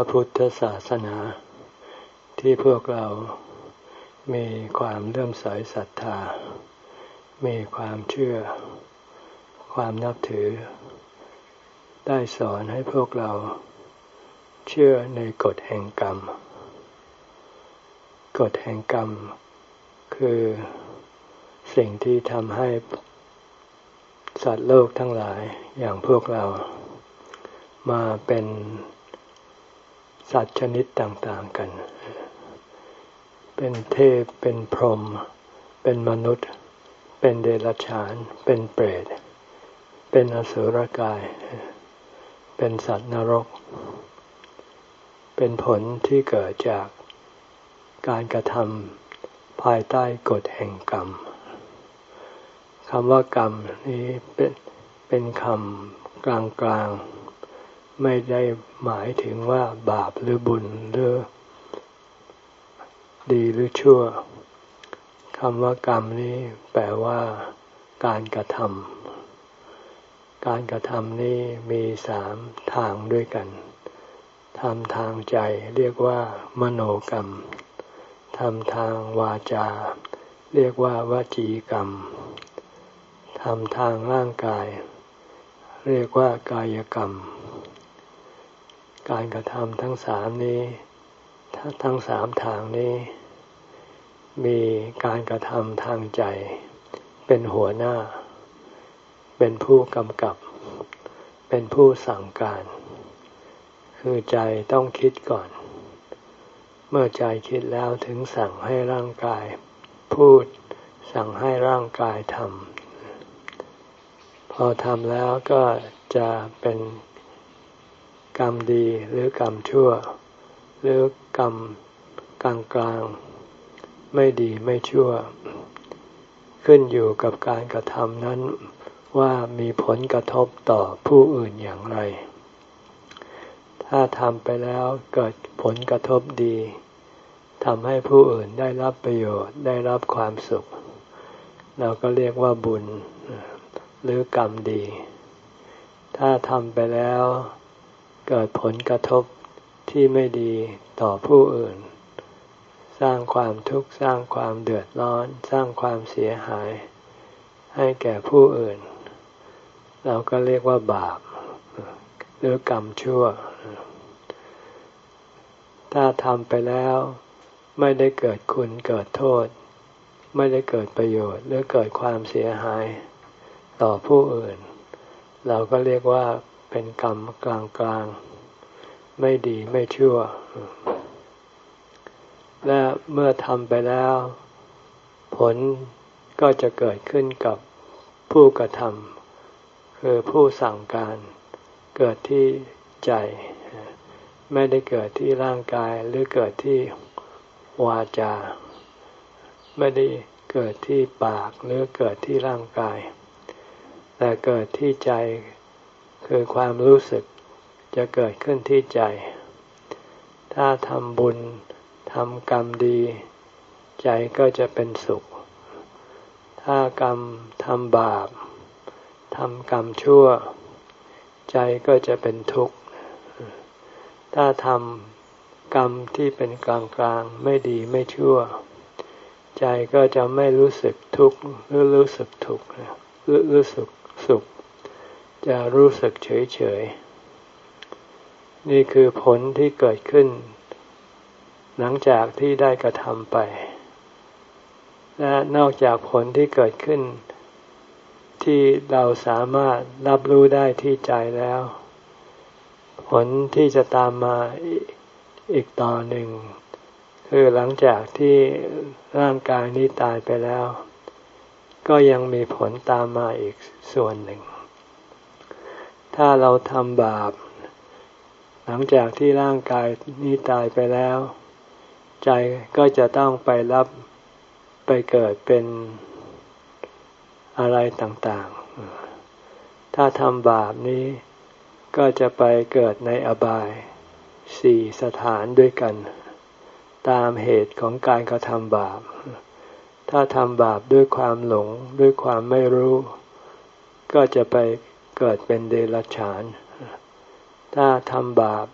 ระพุทธศาสนา ที่พวกเรามีความเลื่อมใสศรัทธา มีความเชื่อ ความนับถือ ได้สอนให้พวกเราเชื่อในกฎแห่งกรรม กฎแห่งกรรม คือสิ่งที่ทำให้สัตว์โลกทั้งหลายอย่างพวกเรามาเป็น สัตว์ชนิดต่างๆกัน เป็นเทพ เป็นพรหม เป็นมนุษย์ เป็นเดรัจฉาน เป็นเปรต เป็นอสุรกาย เป็นสัตว์นรก เป็นผลที่เกิดจากการกระทำภายใต้กฎแห่งกรรมคำว่ากรรมนี้เป็นเป็นคำกลางๆ ไม่ได้หมายถึงว่าบาปหรือบุญหรือดีหรือชั่วคำว่ากรรมนี้แปลว่า การกระทำการกระทำนี้มีสามทางด้วยกันทำทางใจเรียกว่า มโนกรรมทำทางวาจา เรียกว่าวจีกรรมทำทางร่างกาย เรียกว่ากายกรรม การกระทำทั้งสามนี้ ทั้งสามทางนี้ มีการกระทำทางใจ เป็นหัวหน้า เป็นผู้กำกับ เป็นผู้สั่งการ คือใจต้องคิดก่อน เมื่อใจคิดแล้วถึงสั่งให้ร่างกาย พูดสั่งให้ร่างกายทำพอทำแล้วก็จะเป็น กรรมดีหรือกรรมชั่ว หรือกรรมกลางกลางไม่ดีไม่ชั่ว ขึ้นอยู่กับการกระทำนั้นว่ามีผลกระทบต่อผู้อื่นอย่างไร ถ้าทำไปแล้วเกิดผลกระทบดีทำให้ผู้อื่นได้รับประโยชน์ได้รับความสุข เราก็เรียกว่าบุญหรือกรรมดี ถ้าทำไปแล้ว เกิดผลกระทบที่ไม่ดีต่อผู้อื่น สร้างความทุกข์สร้างความเดือดร้อน สร้างความเสียหาย ให้แก่ผู้อื่น เราก็เรียกว่าบาป หรือกรรมชั่ว ถ้าทำไปแล้วไม่ได้เกิดคุณเกิดโทษ ไม่ได้เกิดประโยชน์ หรือเกิดความเสียหาย ต่อผู้อื่น เราก็เรียกว่า เป็นกรรมกลางกลางไม่ดีไม่ชั่ว และเมื่อทำไปแล้ว ผลก็จะเกิดขึ้นกับผู้กระทำคือผู้สั่งการ เกิดที่ใจ ไม่ได้เกิดที่ร่างกายหรือเกิดที่วาจา ไม่ได้เกิดที่ปากหรือเกิดที่ร่างกาย แต่เกิดที่ใจ คือความรู้สึกจะเกิดขึ้นที่ใจ ถ้าทำบุญทำกรรมดี ใจก็จะเป็นสุข ถ้ากรรมทำบาปทำกรรมชั่ว ใจก็จะเป็นทุกข์ ถ้าทำกรรมที่เป็นกลางกลางไม่ดีไม่ชั่ว ใจก็จะไม่รู้สึกทุกข์หรือรู้สึกทุกข์หรือรู้สึกสุข จะรู้สึกเฉยเฉย นี่คือผลที่เกิดขึ้น หลังจากที่ได้กระทำไป และนอกจากผลที่เกิดขึ้น ที่เราสามารถรับรู้ได้ที่ใจแล้ว ผลที่จะตามมาอีกต่อหนึ่ง คือหลังจากที่ร่างกายนี้ตายไปแล้ว ก็ยังมีผลตามมาอีกส่วนหนึ่ง ถ้าเราทำบาป หลังจากที่ร่างกายนี้ตายไปแล้ว ใจก็จะต้องไปรับไปเกิดเป็นอะไรต่างๆ ถ้าทำบาปนี้ก็จะไปเกิดในอบายสี่สถานด้วยกัน ตามเหตุของการกระทำบาป ถ้าทำบาปด้วยความหลงด้วยความไม่รู้ ก็จะไป เกิดเป็นเดรัจฉาน ถ้าทำบาป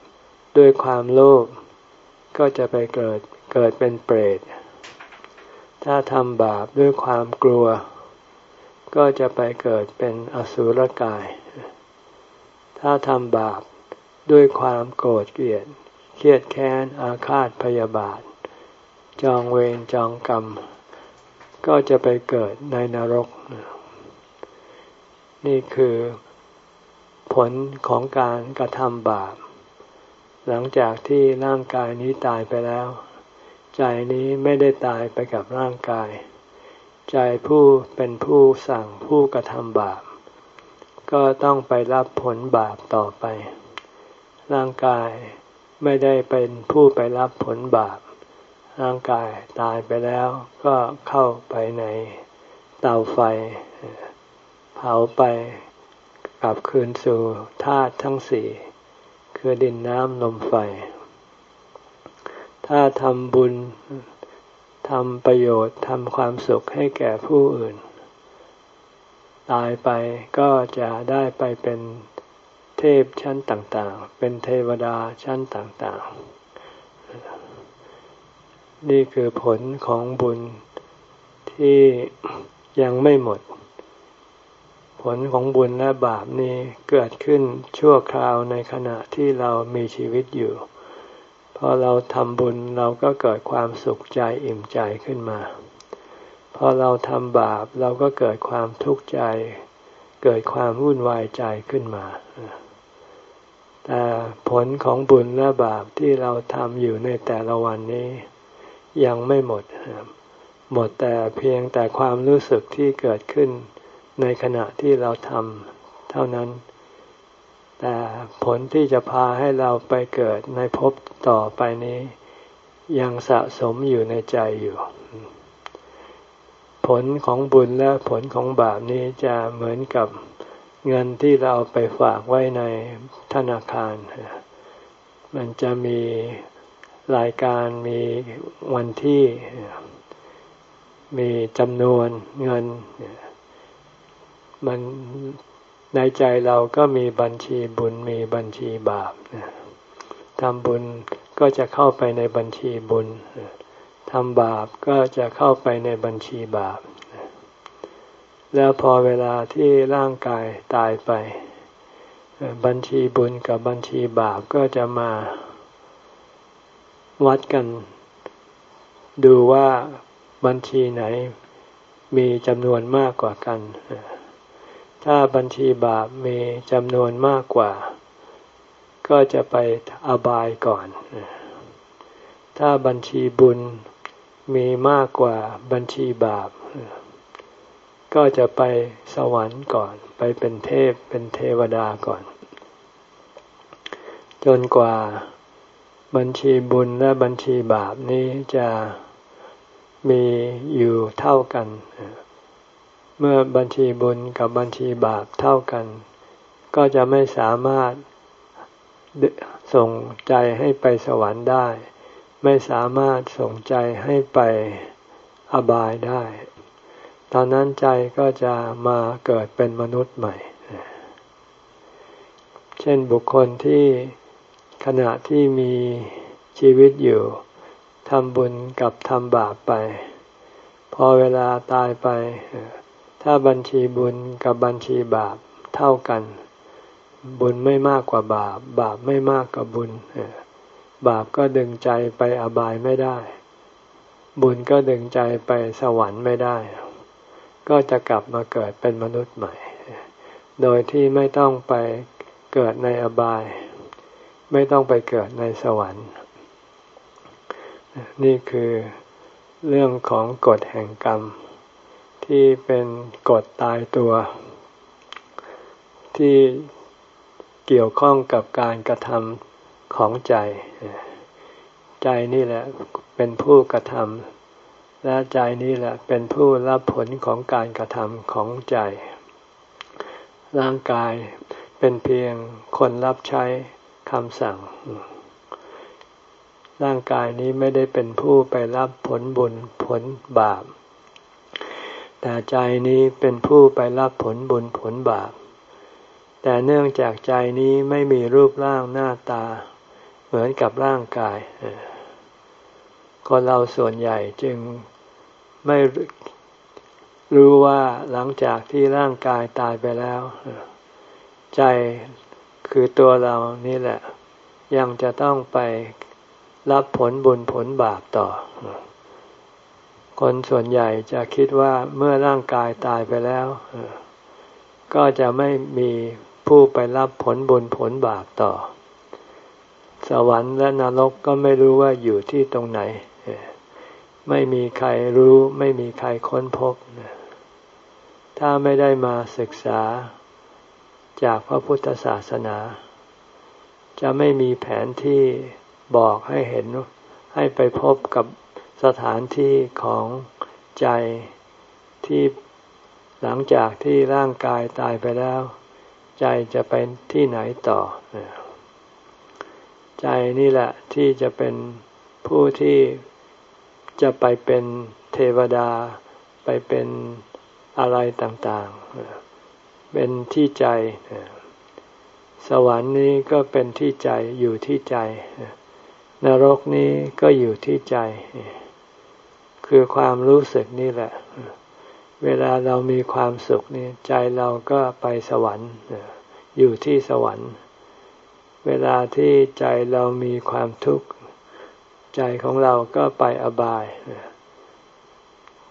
ด้วยความโลภก็จะไปเกิดเกิดเป็นเปรต ถ้าทำบาปด้วยความกลัว ก็จะไปเกิดเป็นอสุรกาย ถ้าทำบาปด้วยความโกรธเกลียด เครียดแค้น อาฆาตพยาบาท จองเวรจองกรรม ก็จะไปเกิดในนรก นี่คือ ผลของการกระทำบาป หลังจากที่ร่างกายนี้ตายไปแล้ว ใจนี้ไม่ได้ตายไปกับร่างกาย ใจผู้เป็นผู้สั่งผู้กระทำบาป ก็ต้องไปรับผลบาปต่อไป ร่างกายไม่ได้เป็นผู้ไปรับผลบาป ร่างกายตายไปแล้วก็เข้าไปในเตาไฟ เผาไป กลับคืนสู่ธาตุทั้งสี่คือดินน้ำลมไฟ ถ้าทำบุญทำประโยชน์ทำความสุขให้แก่ผู้อื่น ตายไปก็จะได้ไปเป็นเทพชั้นต่างๆ เป็นเทวดาชั้นต่างๆ นี่คือผลของบุญที่ยังไม่หมด ผลของบุญและบาปนี้เกิดขึ้นชั่วคราวในขณะที่เรามีชีวิตอยู่ พอเราทำบุญเราก็เกิดความสุขใจอิ่มใจขึ้นมา พอเราทำบาปเราก็เกิดความทุกข์ใจ เกิดความวุ่นวายใจขึ้นมา แต่ผลของบุญและบาปที่เราทำอยู่ในแต่ละวันนี้ ยังไม่หมด หมดแต่เพียงแต่ความรู้สึกที่เกิดขึ้น ในขณะที่เราทำเท่านั้น แต่ผลที่จะพาให้เราไปเกิดในภพต่อไปนี้ ยังสะสมอยู่ในใจอยู่ ผลของบุญและผลของบาปนี้จะเหมือนกับเงินที่เราไปฝากไว้ในธนาคาร มันจะมีรายการมีวันที่มีจำนวนเงิน มันในใจเราก็มีบัญชีบุญมีบัญชีบาปทำบุญก็จะเข้าไปในบัญชีบุญทำบาปก็จะเข้าไปในบัญชีบาป แล้วพอเวลาที่ร่างกายตายไป บัญชีบุญกับบัญชีบาปก็จะมาวัดกัน ดูว่าบัญชีไหนมีจำนวนมากกว่ากัน ถ้าบัญชีบาปมีจำนวนมากกว่า ก็จะไปอบายก่อน ถ้าบัญชีบุญมีมากกว่าบัญชีบาป ก็จะไปสวรรค์ก่อน ไปเป็นเทพเป็นเทวดาก่อน จนกว่าบัญชีบุญและบัญชีบาปนี้จะมีอยู่เท่ากันเเมื่อบัญชีบุญกับบัญชีบาปเท่ากัน ก็จะไม่สามารถส่งใจให้ไปสวรรค์ได้ ไม่สามารถส่งใจให้ไปอบายได้ ตอนนั้นใจก็จะมาเกิดเป็นมนุษย์ใหม่ เช่นบุคคลที่ขณะที่มีชีวิตอยู่ทำบุญกับทำบาปไป พอเวลาตายไป ถ้าบัญชีบุญกับบัญชีบาปเท่ากัน บุญไม่มากกว่าบาป บาปไม่มากกว่าบุญ บาปก็ดึงใจไปอบายไม่ได้ บุญก็ดึงใจไปสวรรค์ไม่ได้ ก็จะกลับมาเกิดเป็นมนุษย์ใหม่ โดยที่ไม่ต้องไปเกิดในอบาย ไม่ต้องไปเกิดในสวรรค์ นี่คือเรื่องของกฎแห่งกรรม ที่เป็นกฎตายตัว ที่เกี่ยวข้องกับการกระทำของใจ ใจนี่แหละเป็นผู้กระทำและใจนี่แหละเป็นผู้รับผลของการกระทำของใจ ร่างกายเป็นเพียงคนรับใช้คำสั่ง ร่างกายนี้ไม่ได้เป็นผู้ไปรับผลบุญผลบาป แต่ใจนี้เป็นผู้ไปรับผลบุญผลบาป แต่เนื่องจากใจนี้ไม่มีรูปร่างหน้าตา เหมือนกับร่างกาย คนเราส่วนใหญ่จึงไม่รู้ว่าหลังจากที่ร่างกายตายไปแล้ว ใจคือตัวเรานี่แหละ ยังจะต้องไปรับผลบุญผลบาปต่อ คนส่วนใหญ่จะคิดว่าเมื่อร่างกายตายไปแล้ว ก็จะไม่มีผู้ไปรับผลบุญผลบาปต่อ สวรรค์และนรกก็ไม่รู้ว่าอยู่ที่ตรงไหน ไม่มีใครรู้ ไม่มีใครค้นพบ ถ้าไม่ได้มาศึกษาจากพระพุทธศาสนา จะไม่มีแผนที่บอกให้เห็นให้ไปพบกับ สถานที่ของใจที่หลังจากที่ร่างกายตายไปแล้ว ใจจะไปที่ไหนต่อ ใจนี่แหละที่จะเป็นผู้ที่จะไปเป็นเทวดา ไปเป็นอะไรต่างๆ เป็นที่ใจ สวรรค์นี้ก็เป็นที่ใจอยู่ที่ใจ นรกนี้ก็อยู่ที่ใจ คือความรู้สึกนี่แหละ เวลาเรามีความสุขนี่ใจเราก็ไปสวรรค์อยู่ที่สวรรค์ เวลาที่ใจเรามีความทุกข์ ใจของเราก็ไปอบาย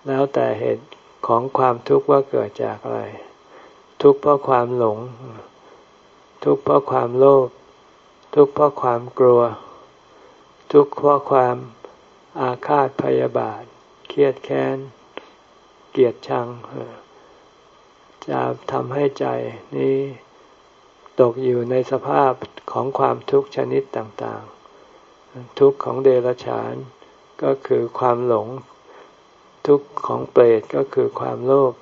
แล้วแต่เหตุของความทุกข์ว่าเกิดจากอะไร ทุกข์เพราะความหลง ทุกข์เพราะความโลภทุกข์เพราะความกลัว ทุกข์เพราะความอาฆาตพยาบาท เครียดแค้น เกลียดชัง จะทำให้ใจนี้ตกอยู่ในสภาพของความทุกข์ชนิดต่างๆ ทุกข์ของเดรัจฉานก็คือความหลง ทุกข์ของเปรตก็คือความโลภ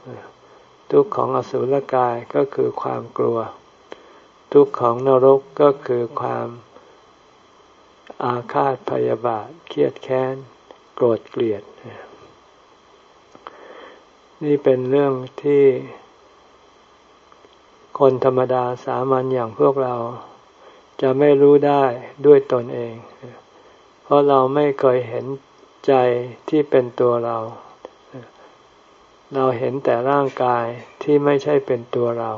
ทุกข์ของอสุรกายก็คือความกลัว ทุกข์ของนรกก็คือความอาฆาตพยาบาท เครียดแค้น โกรธเกลียด นี่เป็นเรื่องที่ คนธรรมดาสามัญอย่างพวกเรา จะไม่รู้ได้ด้วยตนเอง เพราะเราไม่เคยเห็นใจที่เป็นตัวเรา เราเห็นแต่ร่างกายที่ไม่ใช่เป็นตัวเรา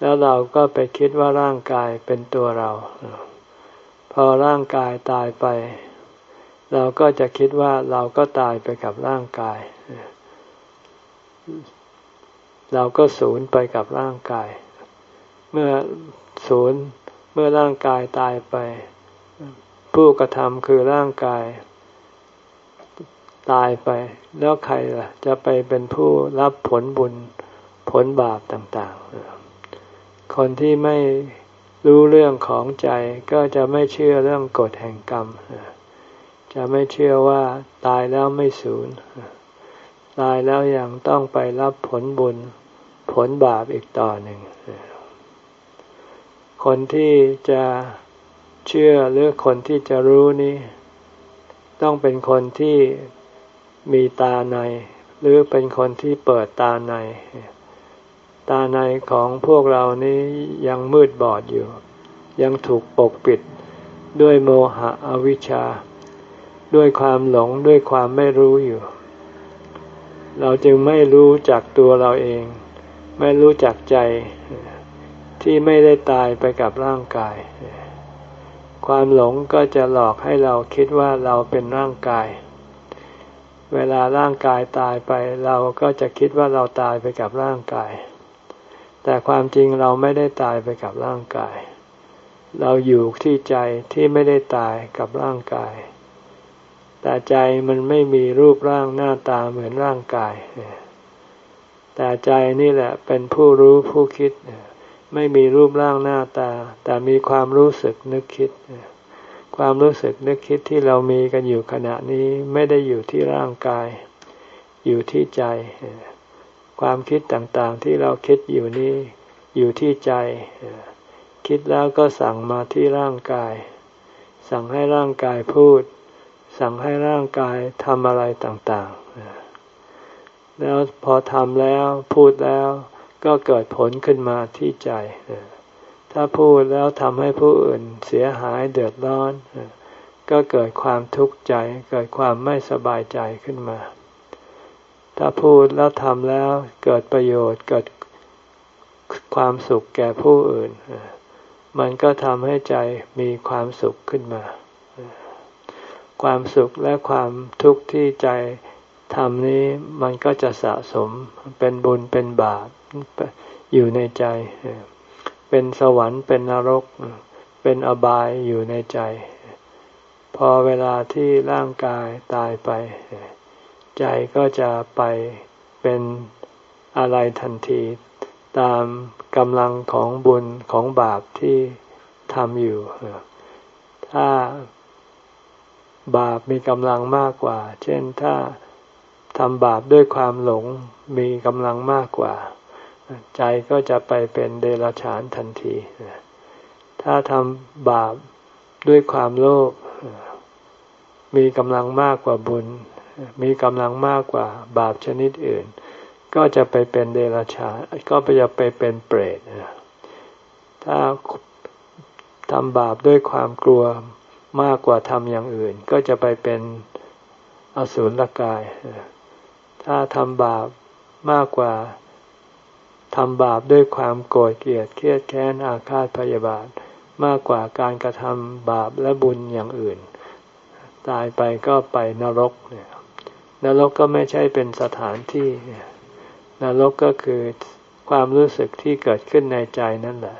แล้วเราก็ไปคิดว่าร่างกายเป็นตัวเรา พอร่างกายตายไป เราก็จะคิดว่าเราก็ตายไปกับร่างกายเเราก็สูญไปกับร่างกาย เมื่อสูญเมื่อร่างกายตายไป ผู้กระทำคือร่างกาย ตายไป แล้วใครล่ะ จะไปเป็นผู้รับผลบุญผลบาปต่างๆ คนที่ไม่รู้เรื่องของใจก็จะไม่เชื่อเรื่องกฎแห่งกรรม จะไม่เชื่อว่าตายแล้วไม่สูญ ตายแล้วยังต้องไปรับผลบุญผลบาปอีกต่อหนึ่ง คนที่จะเชื่อหรือคนที่จะรู้นี้ต้องเป็นคนที่มีตาใน หรือเป็นคนที่เปิดตาใน ตาในของพวกเรานี้ยังมืดบอดอยู่ ยังถูกปกปิดด้วยโมหะอวิชชา ด้วยความหลงด้วยความไม่รู้อยู่ เราจึงไม่รู้จักตัวเราเอง ไม่รู้จักใจที่ไม่ได้ตายไปกับร่างกาย ความหลงก็จะหลอกให้เราคิดว่าเราเป็นร่างกาย เวลาร่างกายตายไป เราก็จะคิดว่าเราตายไปกับร่างกาย แต่ความจริงเราไม่ได้ตายไปกับร่างกาย เราอยู่ที่ใจที่ไม่ได้ตายกับร่างกาย แต่ใจมันไม่มีรูปร่างหน้าตาเหมือนร่างกาย แต่ใจนี่แหละเป็นผู้รู้ผู้คิด ไม่มีรูปร่างหน้าตา แต่มีความรู้สึกนึกคิด ความรู้สึกนึกคิดที่เรามีกันอยู่ขณะนี้ไม่ได้อยู่ที่ร่างกาย อยู่ที่ใจ ความคิดต่างๆที่เราคิดอยู่นี้อยู่ที่ใจ คิดแล้วก็สั่งมาที่ร่างกาย สั่งให้ร่างกายพูด สั่งให้ร่างกายทำอะไรต่างๆ แล้วพอทำแล้วพูดแล้วก็เกิดผลขึ้นมาที่ใจ ถ้าพูดแล้วทำให้ผู้อื่นเสียหายเดือดร้อน ก็เกิดความทุกข์ใจ เกิดความไม่สบายใจขึ้นมา ถ้าพูดแล้วทำแล้วเกิดประโยชน์เกิดความสุขแก่ผู้อื่น มันก็ทำให้ใจมีความสุขขึ้นมา ความสุขและความทุกข์ที่ใจทำนี้มันก็จะสะสมเป็นบุญเป็นบาปอยู่ในใจ เป็นสวรรค์เป็นนรก เป็นอบายอยู่ในใจ พอเวลาที่ร่างกายตายไป ใจก็จะไปเป็นอะไรทันที ตามกำลังของบุญของบาปที่ทำอยู่ ถ้า บาปมีกำลังมากกว่า เช่นถ้าทำบาปด้วยความหลงมีกำลังมากกว่า ใจก็จะไปเป็นเดรัจฉานทันที ถ้าทำบาปด้วยความโลภมีกำลังมากกว่าบุญ มีกำลังมากกว่าบาปชนิดอื่น ก็จะไปเป็นเดรัจฉานก็จะไปเป็นเปรตถ้าทำบาปด้วยความกลัว มากกว่าทำอย่างอื่น ก็จะไปเป็นอสุรกาย ถ้าทำบาปมากกว่าทำบาปด้วยความโกรธเกลียดเครียดแค้นอาฆาตพยาบาท มากกว่าการกระทำบาปและบุญอย่างอื่น ตายไปก็ไปนรกเนี่ยนรกก็ไม่ใช่เป็นสถานที่ นรกก็คือความรู้สึกที่เกิดขึ้นในใจนั่นแหละ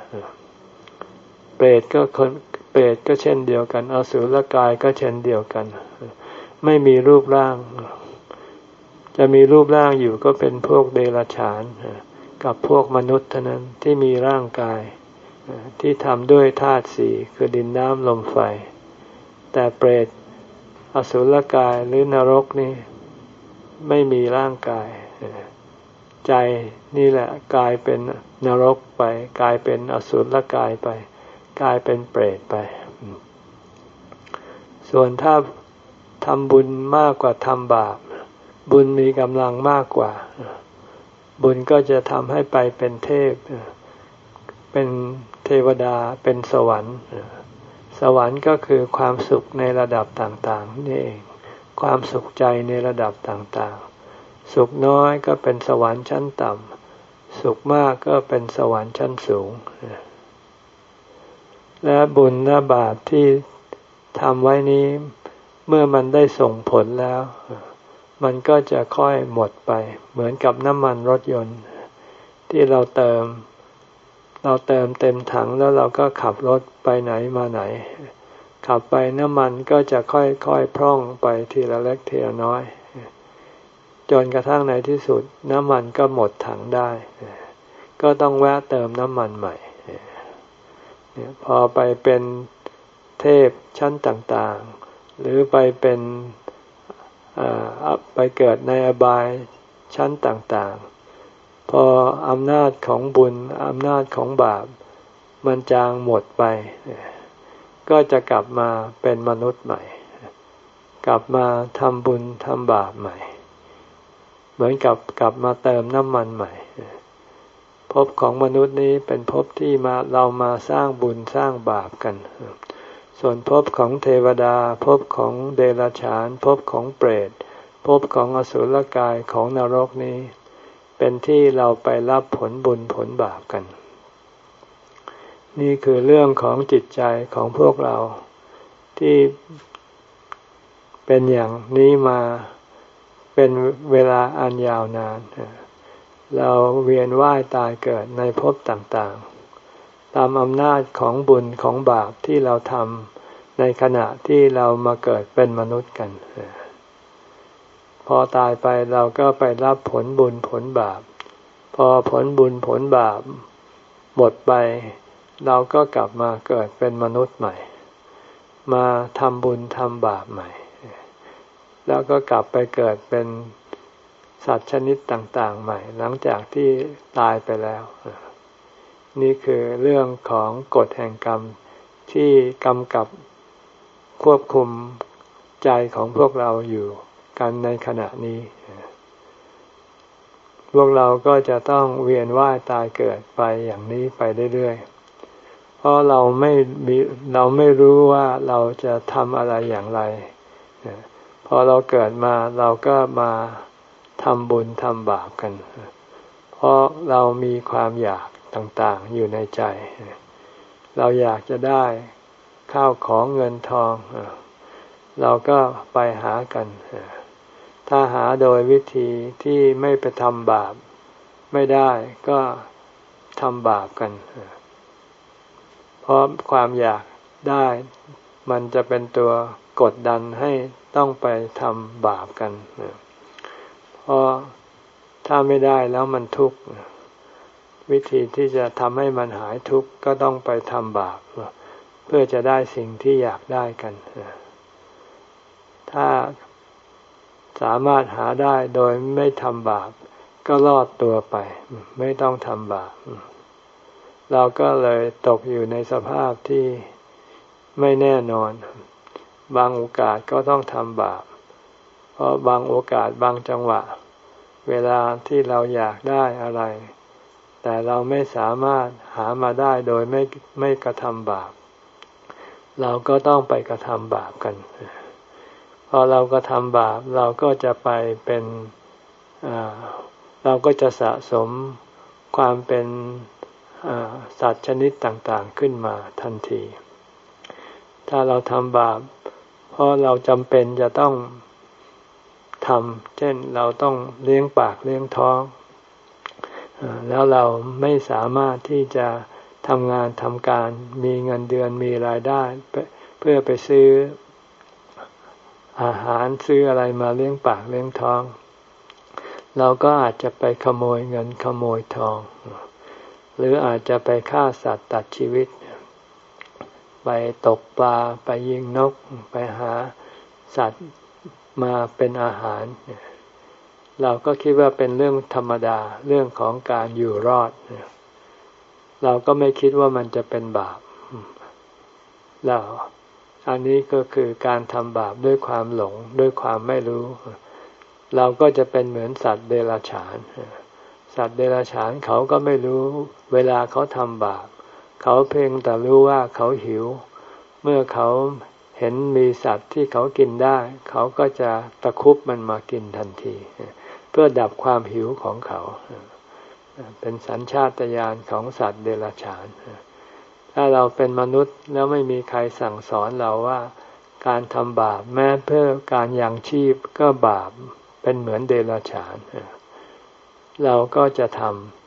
เปรตก็คน เปรตก็เช่นเดียวกัน อสุรกายก็เช่นเดียวกัน ไม่มีรูปร่าง จะมีรูปร่างอยู่ก็เป็นพวกเดรัจฉาน กับพวกมนุษย์เท่านั้นที่มีร่างกาย ที่ทำด้วยธาตุสี่คือดินน้ำลมไฟ แต่เปรต อสุรกายหรือนรกนี่ไม่มีร่างกาย ใจนี่แหละกลายเป็นนรกไปกลายเป็นอสุรกายไป กลายเป็นเปรตไป ส่วนถ้าทำบุญมากกว่าทำบาป บุญมีกำลังมากกว่า บุญก็จะทำให้ไปเป็นเทพ เป็นเทวดาเป็นสวรรค์ สวรรค์ก็คือความสุขในระดับต่างๆนี่เอง ความสุขใจในระดับต่างๆ สุขน้อยก็เป็นสวรรค์ชั้นต่ำสุขมากก็เป็นสวรรค์ชั้นสูง และบุญและบาปที่ทำไว้นี้ เมื่อมันได้ส่งผลแล้ว มันก็จะค่อยหมดไป เหมือนกับน้ำมันรถยนต์ ที่เราเติม เราเติมเต็มถังแล้วเราก็ขับรถไปไหนมาไหน ขับไปน้ำมันก็จะค่อยๆพร่องไปทีละเล็กทีละน้อย จนกระทั่งในที่สุด น้ำมันก็หมดถังได้ ก็ต้องแวะเติมน้ำมันใหม่ พอไปเป็นเทพชั้นต่างๆ หรือไปเป็นไปเกิดในอบายชั้นต่างๆ พออำนาจของบุญอำนาจของบาป มันจางหมดไป ก็จะกลับมาเป็นมนุษย์ใหม่ กลับมาทำบุญทำบาปใหม่ เหมือนกับกลับมาเติมน้ำมันใหม่ ภพของมนุษย์นี้เป็นภพที่มาเรามาสร้างบุญสร้างบาปกัน ส่วนภพของเทวดาภพของเดรัจฉานภพของเปรตภพของอสุรกายของนรกนี้ เป็นที่เราไปรับผลบุญผลบาปกัน นี่คือเรื่องของจิตใจของพวกเราที่เป็นอย่างนี้มาเป็นเวลาอันยาวนานเเราเวียนว่ายตายเกิดในภพต่างๆ ตามอำนาจของบุญของบาปที่เราทำในขณะที่เรามาเกิดเป็นมนุษย์กัน พอตายไปเราก็ไปรับผลบุญผลบาป พอผลบุญผลบาป หมดไป เราก็กลับมาเกิดเป็นมนุษย์ใหม่ มาทำบุญทำบาปใหม่ แล้วก็กลับไปเกิดเป็น สัตว์ชนิดต่างๆ ใหม่ หลังจากที่ตายไปแล้ว นี่คือเรื่องของกฎแห่งกรรมที่กำกับควบคุมใจของพวกเราอยู่กันในขณะนี้ พวกเราก็จะต้องเวียนว่ายตายเกิดไปอย่างนี้ไปเรื่อยๆ เพราะเราไม่เราไม่รู้ว่าเราจะทำอะไรอย่างไร พอเราเกิดมาเราก็มา ทำบุญทำบาปกัน เพราะเรามีความอยากต่างๆอยู่ในใจ เราอยากจะได้ข้าวของเงินทอง เราก็ไปหากัน ถ้าหาโดยวิธีที่ไม่ไปทำบาป ไม่ได้ก็ทำบาปกัน เพราะความอยากได้มันจะเป็นตัวกดดันให้ต้องไปทำบาปกันเพราะถ้าไม่ได้แล้วมันทุกข์วิธีที่จะทำให้มันหายทุกข์ก็ต้องไปทำบาปเพื่อจะได้สิ่งที่อยากได้กัน ถ้าสามารถหาได้โดยไม่ทำบาป ก็รอดตัวไป ไม่ต้องทำบาป เราก็เลยตกอยู่ในสภาพที่ไม่แน่นอน บางโอกาสก็ต้องทำบาป ราะบางโอกาสบางจังหวะ เวลาที่เราอยากได้อะไร แต่เราไม่สามารถหามาได้โดยไม่ไม่กระทำบาป เราก็ต้องไปกระทำบาปกัน พอเราก็ทำบาปเราก็จะไปเป็นเราก็จะสะสมความเป็นสัตว์ชนิดต่างๆขึ้นมาทันที ถ้าเราทำบาป เพราะเราจำเป็นจะต้อง ทำเช่นเราต้องเลี้ยงปากเลี้ยงท้อง แล้วเราไม่สามารถที่จะทำงานทำการมีเงินเดือนมีรายได้ เพื่อไปซื้ออาหารซื้ออะไรมาเลี้ยงปากเลี้ยงท้อง เราก็อาจจะไปขโมยเงินขโมยทอง หรืออาจจะไปฆ่าสัตว์ตัดชีวิต ไปตกปลาไปยิงนกไปหาสัตว์ มาเป็นอาหาร เราก็คิดว่าเป็นเรื่องธรรมดาเรื่องของการอยู่รอด เราก็ไม่คิดว่ามันจะเป็นบาปเราอันนี้ก็คือการทำบาปด้วยความหลงด้วยความไม่รู้ เราก็จะเป็นเหมือนสัตว์เดรัจฉาน สัตว์เดรัจฉานเขาก็ไม่รู้เวลาเขาทำบาป เขาเพียงแต่รู้ว่าเขาหิว เมื่อเขา เห็นมีสัตว์ที่เขากินได้ เขาก็จะตะคุบมันมากินทันที เพื่อดับความหิวของเขา เป็นสัญชาตญาณของสัตว์เดรัจฉาน ถ้าเราเป็นมนุษย์แล้วไม่มีใครสั่งสอนเราว่า การทำบาปแม้เพื่อการยังชีพก็บาปเป็นเหมือนเดรัจฉาน เราก็จะท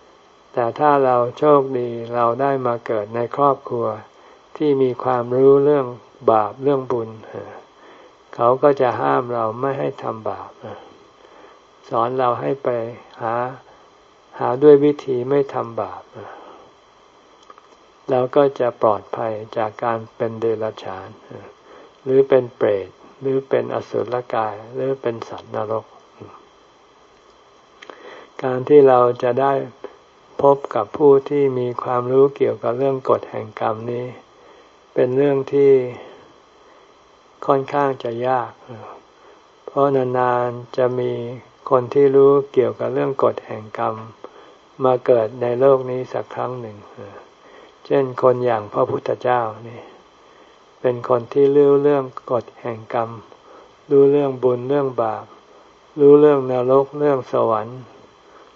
ำแต่ถ้าเราโชคดีเราได้มาเกิดในครอบครัวที่มีความรู้เรื่อง บาปเรื่องบุญ เขาก็จะห้ามเราไม่ให้ทำบาปสอนเราให้ไปหาหาด้วยวิธีไม่ทำบาปเราก็จะปลอดภัยจากการเป็นเดรัจฉาน หรือเป็นเปรต หรือเป็นอสุรกาย หรือเป็นสัตว์นรก การที่เราจะได้พบกับผู้ที่มีความรู้เกี่ยวกับเรื่องกฎแห่งกรรมนี้ เป็นเรื่องที่ ค่อนข้างจะยาก เพราะนานๆจะมีคนที่รู้เกี่ยวกับเรื่องกฎแห่งกรรม มาเกิดในโลกนี้สักครั้งหนึ่ง เช่นคนอย่างพระพุทธเจ้านี่ เป็นคนที่รู้เรื่องกฎแห่งกรรม รู้เรื่องบุญเรื่องบาป รู้เรื่องนรกเรื่องสวรรค์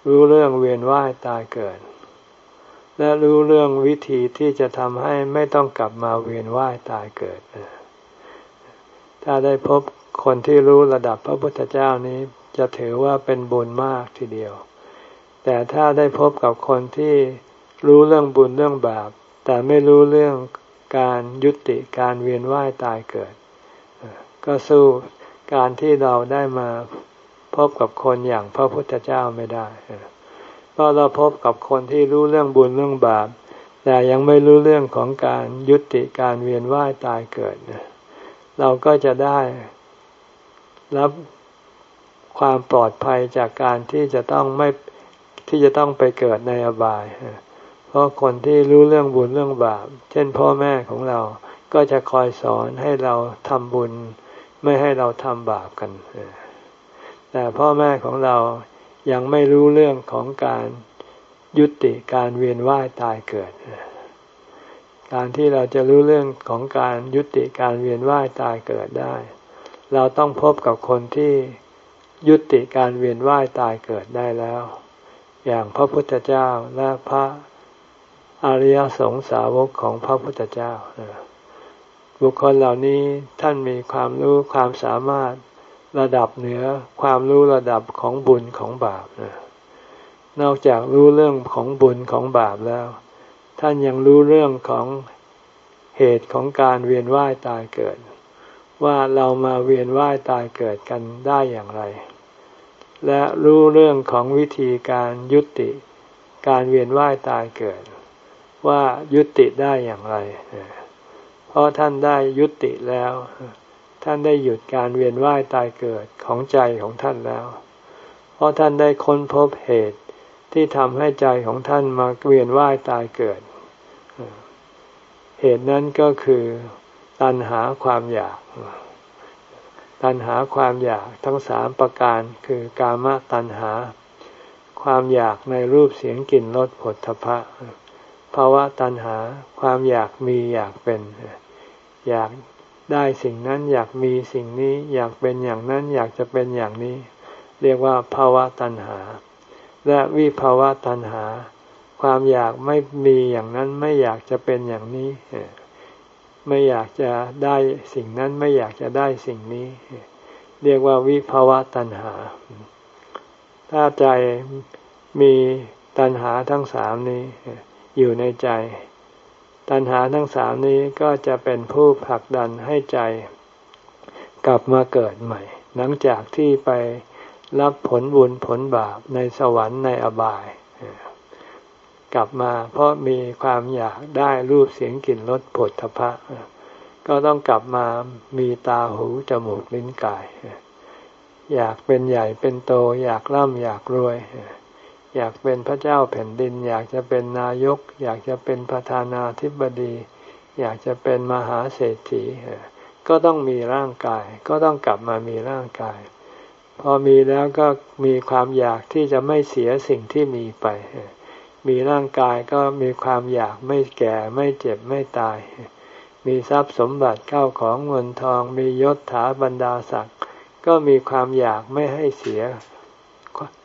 รู้เรื่องเวียนว่ายตายเกิด และรู้เรื่องวิธีที่จะทำให้ไม่ต้องกลับมาเวียนว่ายตายเกิด ถ้าได้พบคนที่รู้ระดับพระพุทธเจ้านี้ จะถือว่าเป็นบุญมากทีเดียว แต่ถ้าได้พบกับคนที่รู้เรื่องบุญเรื่องบาป แต่ไม่รู้เรื่องการยุติการเวียนว่ายตายเกิด ก็สู้การที่เราได้มาพบกับคนอย่างพระพุทธเจ้าไม่ได้เพราะเราพบกับคนที่รู้เรื่องบุญเรื่องบาป แต่ยังไม่รู้เรื่องของการยุติการเวียนว่ายตายเกิด เราก็จะได้ รับความปลอดภัยจากการที่จะต้องไม่ที่จะต้องไปเกิดในอบาย เพราะคนที่รู้เรื่องบุญเรื่องบาป เช่นพ่อแม่ของเราก็จะคอยสอนให้เราทำบุญ ไม่ให้เราทำบาปกัน แต่พ่อแม่ของเรายังไม่รู้เรื่องของการยุติการเวียนว่ายตายเกิด การที่เราจะรู้เรื่องของการยุติการเวียนว่ายตายเกิดได้ เราต้องพบกับคนที่ยุติการเวียนว่ายตายเกิดได้แล้ว อย่างพระพุทธเจ้าและพระอริยสงสาวกของพระพุทธเจ้า บุคคลเหล่านี้ท่านมีความรู้ความสามารถระดับเหนือความรู้ระดับของบุญของบาปนอกจากรู้เรื่องของบุญของบาปแล้ว ท่านยังรู้เรื่องของเหตุของการเวียนว่ายตายเกิด ว่าเรามาเวียนว่ายตายเกิดกันได้อย่างไร และรู้เรื่องของวิธีการยุติ การเวียนว่ายตายเกิด ว่ายุติได้อย่างไร เพราะท่านได้ยุติแล้ว ท่านได้หยุดการเวียนว่ายตายเกิดของใจของท่านแล้ว เพราะท่านได้ค้นพบเหตุที่ทำให้ใจของท่านมาเวียนว่ายตายเกิด เหตุนั้นก็คือตัณหาความอยาก ตัณหาความอยากทั้งสามประการคือกามตัณหา ความอยากในรูปเสียงกลิ่นรสผลทพะภาวะตัณหาความอยากมีอยากเป็น อยากได้สิ่งนั้นอยากมีสิ่งนี้อยากเป็นอย่างนั้นอยากจะเป็นอย่างนี้ เรียกว่าภาวะตัณหา และวิภาวะตัณหา ความอยากไม่มีอย่างนั้นไม่อยากจะเป็นอย่างนี้ไม่อยากจะได้สิ่งนั้นไม่อยากจะได้สิ่งนี้ เรียกว่าวิภาวะตัณหา ถ้าใจมีตัณหาทั้งสามนี้อยู่ในใจ ตัณหาทั้งสามนี้ก็จะเป็นผู้ผลักดันให้ใจ กลับมาเกิดใหม่ หลังจากที่ไปรับผลบุญผลบาปในสวรรค์ในอบาย กลับมา เพราะมีความอยากได้รูปเสียงกลิ่นรสผลทพะก็ต้องกลับมามีตาหูจมูกลิ้นกาย อยากเป็นใหญ่เป็นโต อยากร่ำอยากรวย อยากเป็นพระเจ้าแผ่นดิน อยากจะเป็นนายก อยากจะเป็นประธานาธิบดี อยากจะเป็นมหาเศรษฐีก็ต้องมีร่างกาย ก็ต้องกลับมามีร่างกาย พอมีแล้วก็มีความอยากที่จะไม่เสียสิ่งที่มีไป มีร่างกายก็มีความอยากไม่แก่ไม่เจ็บไม่ตาย มีทรัพย์สมบัติเข้าของเงินทอง มียศถาบรรดาศักดิ์ก็มีความอยากไม่ให้เสีย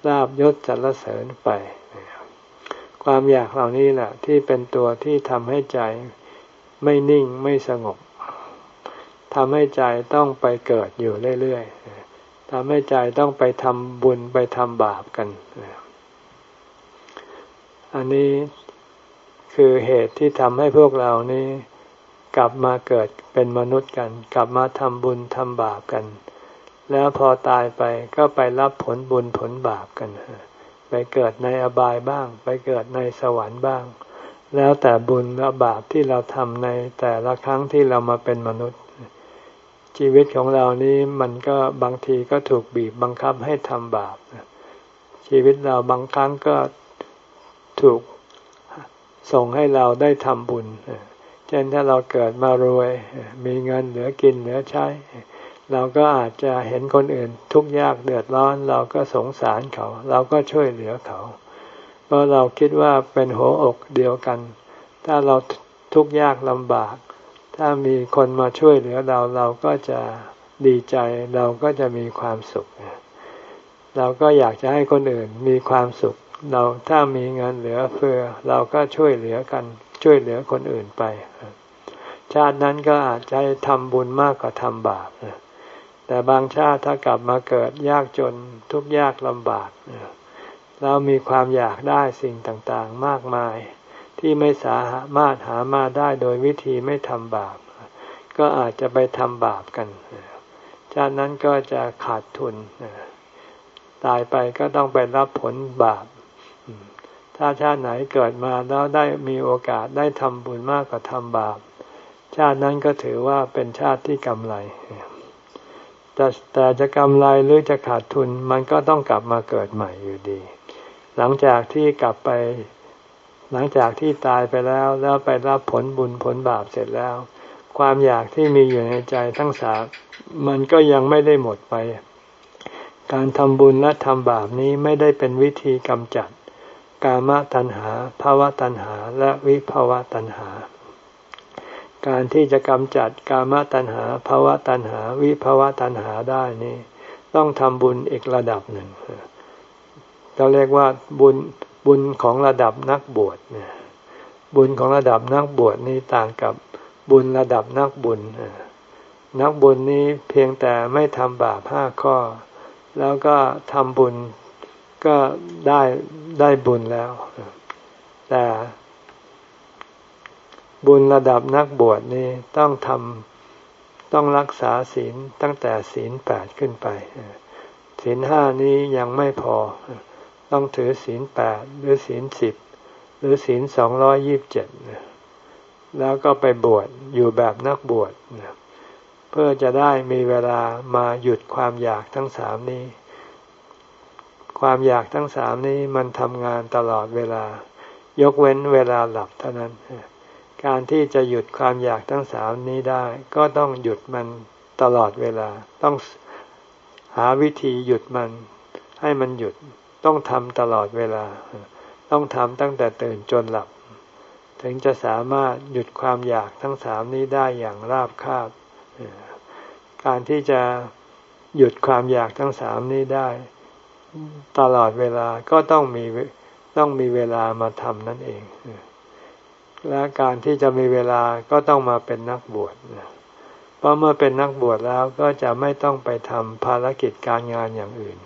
ลาบยศสรรเสริญไป ความอยากเหล่านี้แหละที่เป็นตัวที่ทำให้ใจไม่นิ่งไม่สงบทำให้ใจต้องไปเกิดอยู่เรื่อยๆทำให้ใจต้องไปทำบุญไปทำบาปกัน อันนี้คือเหตุที่ทำให้พวกเรานี้กลับมาเกิดเป็นมนุษย์กัน กลับมาทำบุญทำบาปกัน แล้วพอตายไปก็ไปรับผลบุญผลบาปกัน ไปเกิดในอบายบ้าง ไปเกิดในสวรรค์บ้าง แล้วแต่บุญและบาปที่เราทำในแต่ละครั้งที่เรามาเป็นมนุษย์ ชีวิตของเรานี้มันก็บางทีก็ถูกบีบบังคับให้ทำบาปชีวิตเราบางครั้งก็ ถูกส่งให้เราได้ทำบุญ เช่นถ้าเราเกิดมารวย มีเงินเหลือกินเหลือใช้ เราก็อาจจะเห็นคนอื่นทุกข์ยากเดือดร้อน เราก็สงสารเขา เราก็ช่วยเหลือเขา เพราะเราคิดว่าเป็นหัวอกเดียวกัน ถ้าเราทุกข์ยากลำบาก ถ้ามีคนมาช่วยเหลือเราเราก็จะดีใจ เราก็จะมีความสุข เราก็อยากจะให้คนอื่นมีความสุข เราถ้ามีเงินเหลือเฟือ เราก็ช่วยเหลือกัน ช่วยเหลือคนอื่นไป ชาตินั้นก็อาจจะทำบุญมากกว่าทำบาปแต่บางชาติถ้ากลับมาเกิดยากจนทุกยากลำบากเรามีความอยากได้สิ่งต่างๆมากมาย ที่ไม่สามารถหามาได้โดยวิธีไม่ทำบาป ก็อาจจะไปทำบาปกัน ชาตินั้นก็จะขาดทุนตายไปก็ต้องไปรับผลบาป ถ้าชาติไหนเกิดมาแล้วได้มีโอกาสได้ทำบุญมากกว่าทำบาป ชาตินั้นก็ถือว่าเป็นชาติที่กำไรแต่แต่จะกำไรหรือจะขาดทุนมันก็ต้องกลับมาเกิดใหม่อยู่ดี หลังจากที่กลับไป หลังจากที่ตายไปแล้วแล้วไปรับผลบุญผลบาปเสร็จแล้ว ความอยากที่มีอยู่ในใจทั้งสามมันก็ยังไม่ได้หมดไป การทำบุญและทำบาปนี้ไม่ได้เป็นวิธีกำจัด กามตัณหาภาวะตัณหา และวิภาวะตัณหา การที่จะกำจัดกามตัณหาภาวะตัณหา วิภาวะตัณหาได้นี่ต้องทำบุญอีกระดับหนึ่งเราเรียกว่าบุญบุญของระดับนักบวชเนี่ยบุญของระดับนักบวชนี่ต่างกับบุญระดับนักบุญ นักบุญนี้เพียงแต่ไม่ทำบาปห้าข้อ แล้วก็ทำบุญ ก็ได้ได้บุญแล้ว แต่บุญระดับนักบวชนี่ต้องทำต้องรักษาศีลตั้งแต่ศีลแปดขึ้นไปศีลห้านี้ยังไม่พอ ต้องถือศีลแปดหรือศีลสิบหรือศีลสองร้อยยิบเจ็ดแล้วก็ไปบวชอยู่แบบนักบวชเพื่อจะได้มีเวลามาหยุดความอยากทั้งสามนี้ ความอยากทั้งสามนี้มันทำงานตลอดเวลา ยกเว้นเวลาหลับเท่านั้น การที่จะหยุดความอยากทั้งสามนี้ได้ ก็ต้องหยุดมันตลอดเวลา ต้องหาวิธีหยุดมัน ให้มันหยุด ต้องทำตลอดเวลา ต้องทำตั้งแต่ตื่นจนหลับ ถึงจะสามารถหยุดความอยากทั้งสามนี้ได้อย่างราบคาบ การที่จะหยุดความอยากทั้งสามนี้ได้ ตลอดเวลาก็ต้องมีต้องมีเวลามาทำนั่นเอง และการที่จะมีเวลาก็ต้องมาเป็นนักบวชเพราะเมื่อเป็นนักบวชแล้วก็จะไม่ต้องไปทำภารกิจการงานอย่างอื่น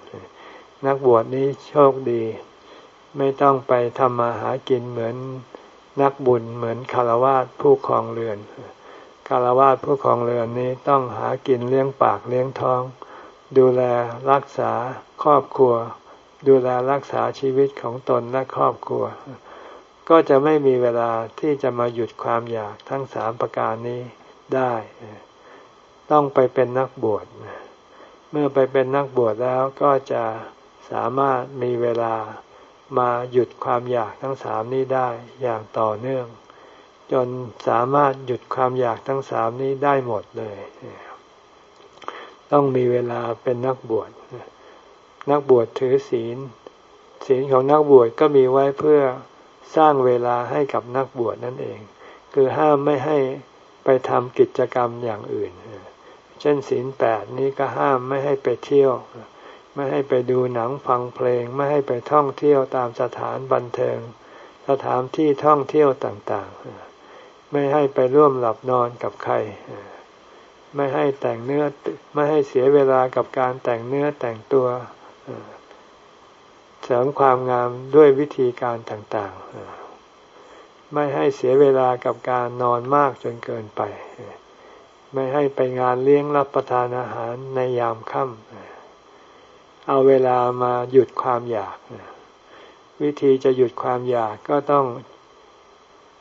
นักบวชนี้โชคดี ไม่ต้องไปทำมาหากินเหมือนนักบุญเหมือนคารวาสผู้ครองเรือนคารวาสผู้ครองเรือนนี้ต้องหากินเลี้ยงปากเลี้ยงท้อง ดูแลรักษาครอบครัว ดูแลรักษาชีวิตของตนและครอบครัว ก็จะไม่มีเวลาที่จะมาหยุดความอยากทั้งสามประการนี้ได้ ต้องไปเป็นนักบวชเมื่อไปเป็นนักบวชแล้วก็จะสามารถมีเวลามาหยุดความอยากทั้งสามนี้ได้อย่างต่อเนื่อง จนสามารถหยุดความอยากทั้งสามนี้ได้หมดเลย ต้องมีเวลาเป็นนักบวชนักบวชถือศีล ศีลของนักบวชก็มีไว้เพื่อสร้างเวลาให้กับนักบวชนั่นเอง คือห้ามไม่ให้ไปทำกิจกรรมอย่างอื่น เช่นศีลแปดนี้ก็ห้ามไม่ให้ไปเที่ยว ไม่ให้ไปดูหนังฟังเพลง ไม่ให้ไปท่องเที่ยวตามสถานบันเทิง สถานที่ท่องเที่ยวต่างๆ ไม่ให้ไปร่วมหลับนอนกับใคร ไม่ให้แต่งเนื้อไม่ให้เสียเวลากับการแต่งเนื้อแต่งตัวเสริมความงามด้วยวิธีการต่างๆ ไม่ให้เสียเวลากับการนอนมากจนเกินไป ไม่ให้ไปงานเลี้ยงรับประทานอาหารในยามค่ำเอาเวลามาหยุดความอยาก วิธีจะหยุดความอยากก็ต้อง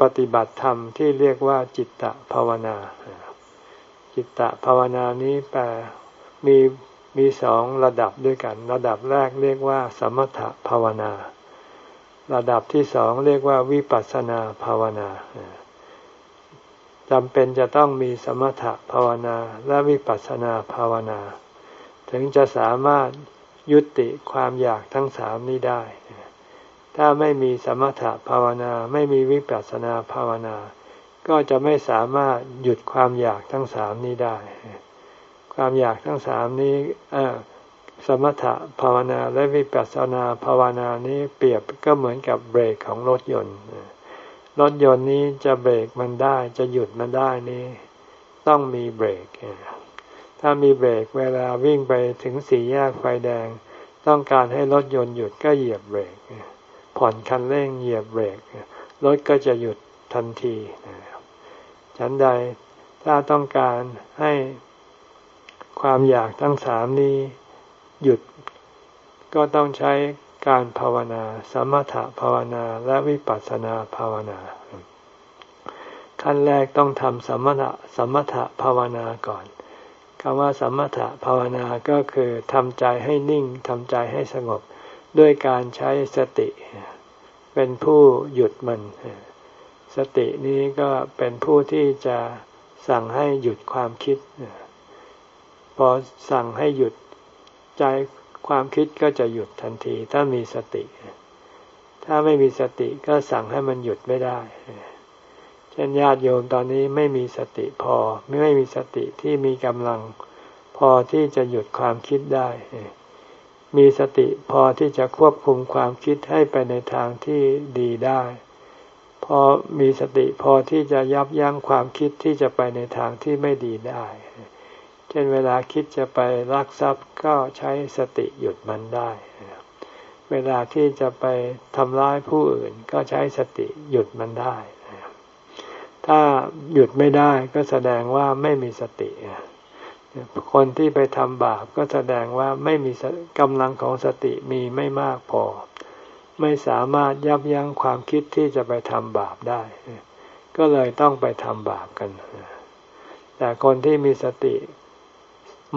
ปฏิบัติธรรมที่เรียกว่าจิตตภาวนา จิตตภาวนานี้แปลมีมีสองระดับด้วยกัน ระดับแรกเรียกว่า สมถภาวนา ระดับที่สองเรียกว่าวิปัสสนาภาวนาจำเป็นจะต้องมีสมถภาวนาและวิปัสสนาภาวนา ถึงจะสามารถยุติความอยากทั้งสามนี้ได้ ถ้าไม่มีสมถภาวนา ไม่มีวิปัสสนาภาวนา ก็จะไม่สามารถหยุดความอยากทั้งสามนี้ได้ ความอยากทั้งสามนี้สมถะภาวนาและวิปัสสนาภาวนานี้เปรียบก็เหมือนกับเบรกของรถยนต์ รถยนต์นี้จะเบรกมันได้จะหยุดมันได้นี้ ต้องมีเบรก ถ้ามีเบรกเวลาวิ่งไปถึงสี่แยกไฟแดง ต้องการให้รถยนต์หยุดก็เหยียบเบรก ผ่อนคันเร่งเหยียบเบรก รถก็จะหยุดทันที ฉันใดถ้าต้องการให้ความอยากทั้งสามนี้หยุดก็ต้องใช้การภาวนา สมถะภาวนาและวิปัสสนาภาวนา ขั้นแรกต้องทำสมถะสมถะภาวนาก่อนคำว่าสมถะภาวนาก็คือทำใจให้นิ่งทำใจให้สงบด้วยการใช้สติ เป็นผู้หยุดมัน สตินี้ก็เป็นผู้ที่จะสั่งให้หยุดความคิด พอสั่งให้หยุดใจความคิดก็จะหยุดทันที ถ้ามีสติ ถ้าไม่มีสติก็สั่งให้มันหยุดไม่ได้ฉช่นญาติโยมตอนนี้ไม่มีสติพอไม่มีสติที่มีกำลัง พอที่จะหยุดความคิดได้ มีสติพอที่จะควบคุมความคิดให้ไปในทางที่ดีได้ พอมีสติพอที่จะยับยั้งความคิดที่จะไปในทางที่ไม่ดีได้ เช่นเวลาคิดจะไปรักทรัพย์ก็ใช้สติหยุดมันได้ เวลาที่จะไปทำร้ายผู้อื่นก็ใช้สติหยุดมันได้ ถ้าหยุดไม่ได้ก็แสดงว่าไม่มีสติคนที่ไปทำบาปก็แสดงว่าไม่มีกำลังของสติมีไม่มากพอ ไม่สามารถยับยั้งความคิดที่จะไปทำบาปได้ ก็เลยต้องไปทำบาปกัน แต่คนที่มีสติ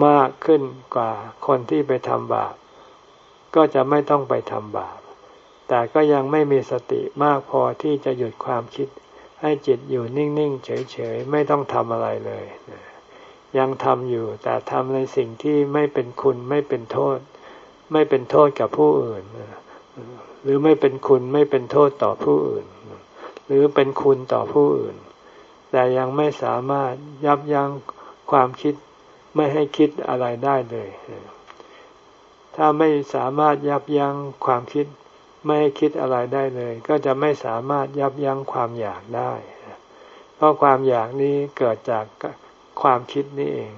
มากขึ้นกว่าคนที่ไปทำบาป ก็จะไม่ต้องไปทำบาป แต่ก็ยังไม่มีสติมากพอที่จะหยุดความคิด ให้จิตอยู่นิ่ง ๆ เฉย ๆ ไม่ต้องทำอะไรเลย ยังทำอยู่แต่ทำในสิ่งที่ไม่เป็นคุณไม่เป็นโทษ ไม่เป็นโทษกับผู้อื่น หรือไม่เป็นคุณไม่เป็นโทษต่อผู้อื่น หรือเป็นคุณต่อผู้อื่น แต่ยังไม่สามารถยับยั้งความคิดไม่ให้คิดอะไรได้เลย ถ้าไม่สามารถยับยั้งความคิดไม่ให้คิดอะไรได้เลย ก็จะไม่สามารถยับยั้งความอยากได้ เพราะความอยากนี้เกิดจากความคิดนี่เอง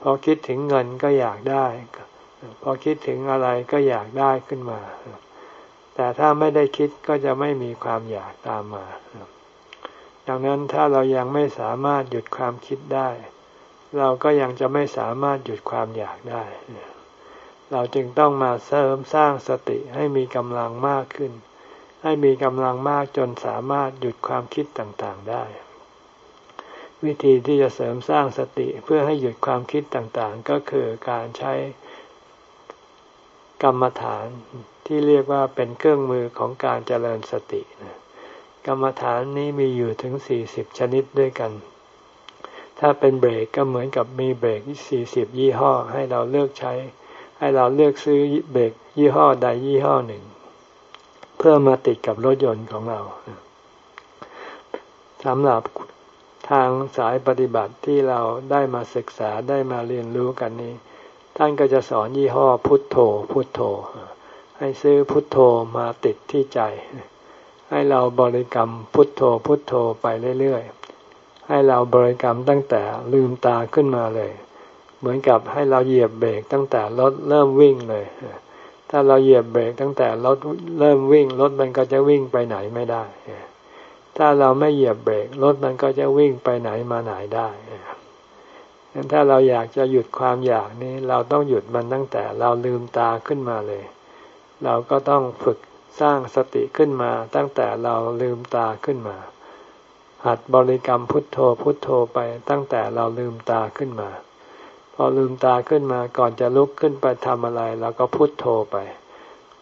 พอคิดถึงเงินก็อยากได้ พอคิดถึงอะไรก็อยากได้ขึ้นมา แต่ถ้าไม่ได้คิดก็จะไม่มีความอยากตามมา ดังนั้นถ้าเรายังไม่สามารถหยุดความคิดได้ เราก็ยังจะไม่สามารถหยุดความอยากได้ เราจึงต้องมาเสริมสร้างสติให้มีกำลังมากขึ้น ให้มีกำลังมากจนสามารถหยุดความคิดต่างๆได้ วิธีที่จะเสริมสร้างสติเพื่อให้หยุดความคิดต่างๆ ก็คือการใช้กรรมฐาน ที่เรียกว่าเป็นเครื่องมือของการเจริญสติกรรมฐานนี้มีอยู่ถึงสี่สิบชนิดด้วยกัน ถ้าเป็นเบรกก็เหมือนกับมีเบรกสี่สิบยี่ห้อ ให้เราเลือกใช้ ให้เราเลือกซื้อเบรกยี่ห้อใดยี่ห้อหนึ่ง เพื่อมาติดกับรถยนต์ของเราสำหรับทางสายปฏิบัติที่เราได้มาศึกษาได้มาเรียนรู้กันนี้ ท่านก็จะสอนยี่ห้อพุทโธ พุทโธ ให้ซื้อพุทโธมาติดที่ใจ ให้เราบริกรรมพุทโธพุทโธไปเรื่อยๆ ให้เราบริกรรมตั้งแต่ลืมตาขึ้นมาเลย เหมือนกับให้เราเหยียบเบรกตั้งแต่รถเริ่มวิ่งเลย ถ้าเราเหยียบเบรกตั้งแต่รถเริ่มวิ่งรถมันก็จะวิ่งไปไหนไม่ได้ ถ้าเราไม่เหยียบเบรกรถมันก็จะวิ่งไปไหนมาไหนได้งั้นถ้าเราอยากจะหยุดความอยากนี้ เราต้องหยุดมันตั้งแต่เราลืมตาขึ้นมาเลย เราก็ต้องฝึกสร้างสติขึ้นมาตั้งแต่เราลืมตาขึ้นมา หัดบริกรรมพุทโธพุทโธไปตั้งแต่เราลืมตาขึ้นมา พอลืมตาขึ้นมาก่อนจะลุกขึ้นไปทำอะไรเราก็พุทโธไป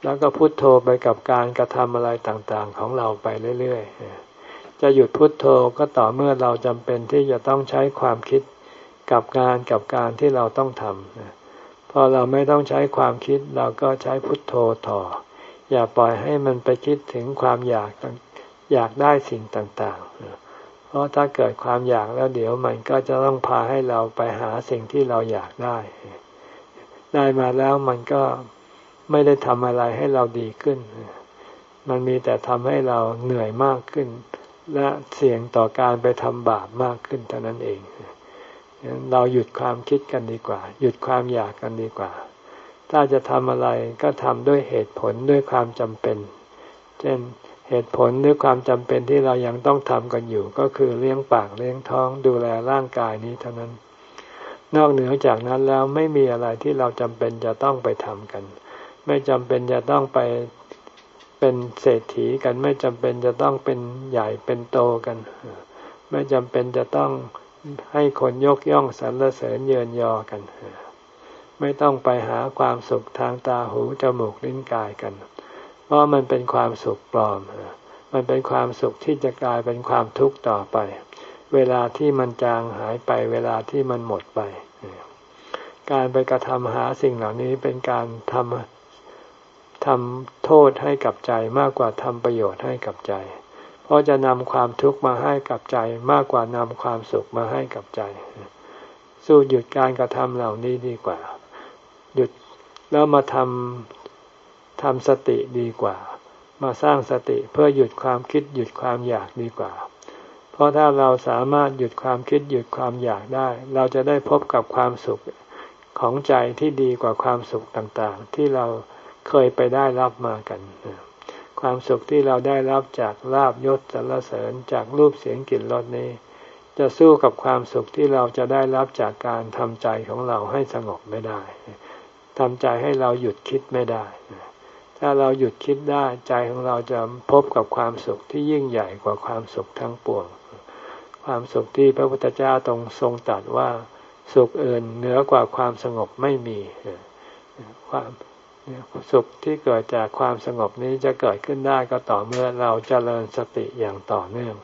แล้วก็พุทโธไปกับการกระทำอะไรต่างๆของเราไปเรื่อยๆ จะหยุดพุทโธก็ต่อเมื่อเราจำเป็นที่จะต้องใช้ความคิดกับงานกับการที่เราต้องทำ พอเราไม่ต้องใช้ความคิดเราก็ใช้พุทโธต่อ อย่าปล่อยให้มันไปคิดถึงความอยากอยากได้สิ่งต่างๆ เพราะถ้าเกิดความอยากแล้วเดี๋ยวมันก็จะต้องพาให้เราไปหาสิ่งที่เราอยากได้ ได้มาแล้วมันก็ไม่ได้ทำอะไรให้เราดีขึ้น มันมีแต่ทำให้เราเหนื่อยมากขึ้น และเสี่ยงต่อการไปทำบาปมากขึ้นเท่านั้นเอง เราหยุดความคิดกันดีกว่า หยุดความอยากกันดีกว่า ถ้าจะทำอะไรก็ทำด้วยเหตุผลด้วยความจำเป็น เช่นเหตุผลด้วยความจำเป็นที่เรายังต้องทำกันอยู่ ก็คือเลี้ยงปากเลี้ยงท้องดูแลร่างกายนี้เท่านั้น นอกเหนือจากนั้นแล้วไม่มีอะไรที่เราจำเป็นจะต้องไปทำกัน ไม่จำเป็นจะต้องไปเป็นเศรษฐีกัน ไม่จำเป็นจะต้องเป็นใหญ่เป็นโตกัน ไม่จำเป็นจะต้อง ให้คนยกย่องสรรเสริญเยินยอกัน ไม่ต้องไปหาความสุขทางตาหูจมูกลิ้นกายกัน เพราะมันเป็นความสุขปลอม มันเป็นความสุขที่จะกลายเป็นความทุกข์ต่อไป เวลาที่มันจางหายไปเวลาที่มันหมดไป การไปกระทำหาสิ่งเหล่านี้เป็นการทำทำโทษให้กับใจมากกว่าทำประโยชน์ให้กับใจ เพราะจะนำความทุกข์มาให้กับใจมากกว่านำความสุขมาให้กับใจ สู้หยุดการกระทำเหล่านี้ดีกว่า หยุดแล้วมาทำทำสติดีกว่า มาสร้างสติเพื่อหยุดความคิดหยุดความอยากดีกว่า เพราะถ้าเราสามารถหยุดความคิดหยุดความอยากได้ เราจะได้พบกับความสุขของใจที่ดีกว่าความสุขต่างๆ ที่เราเคยไปได้รับมากัน ความสุขที่เราได้รับจากลาบยศสรรเสริญจากรูปเสียงกลิ่นรสนี้ จะสู้กับความสุขที่เราจะได้รับจากการทำใจของเราให้สงบไม่ได้ทำใจให้เราหยุดคิดไม่ได้ ถ้าเราหยุดคิดได้ใจของเราจะพบกับความสุขที่ยิ่งใหญ่กว่าความสุขทั้งปวง ความสุขที่พระพุทธเจ้าตรงทรงตรัสว่าสุขอื่นเหนือกว่าความสงบไม่มีความ สุขที่เกิดจากความสงบนี้จะเกิดขึ้นได้ก็ต่อเมื่อเราจเจริญสติอย่างต่อเนื่องจ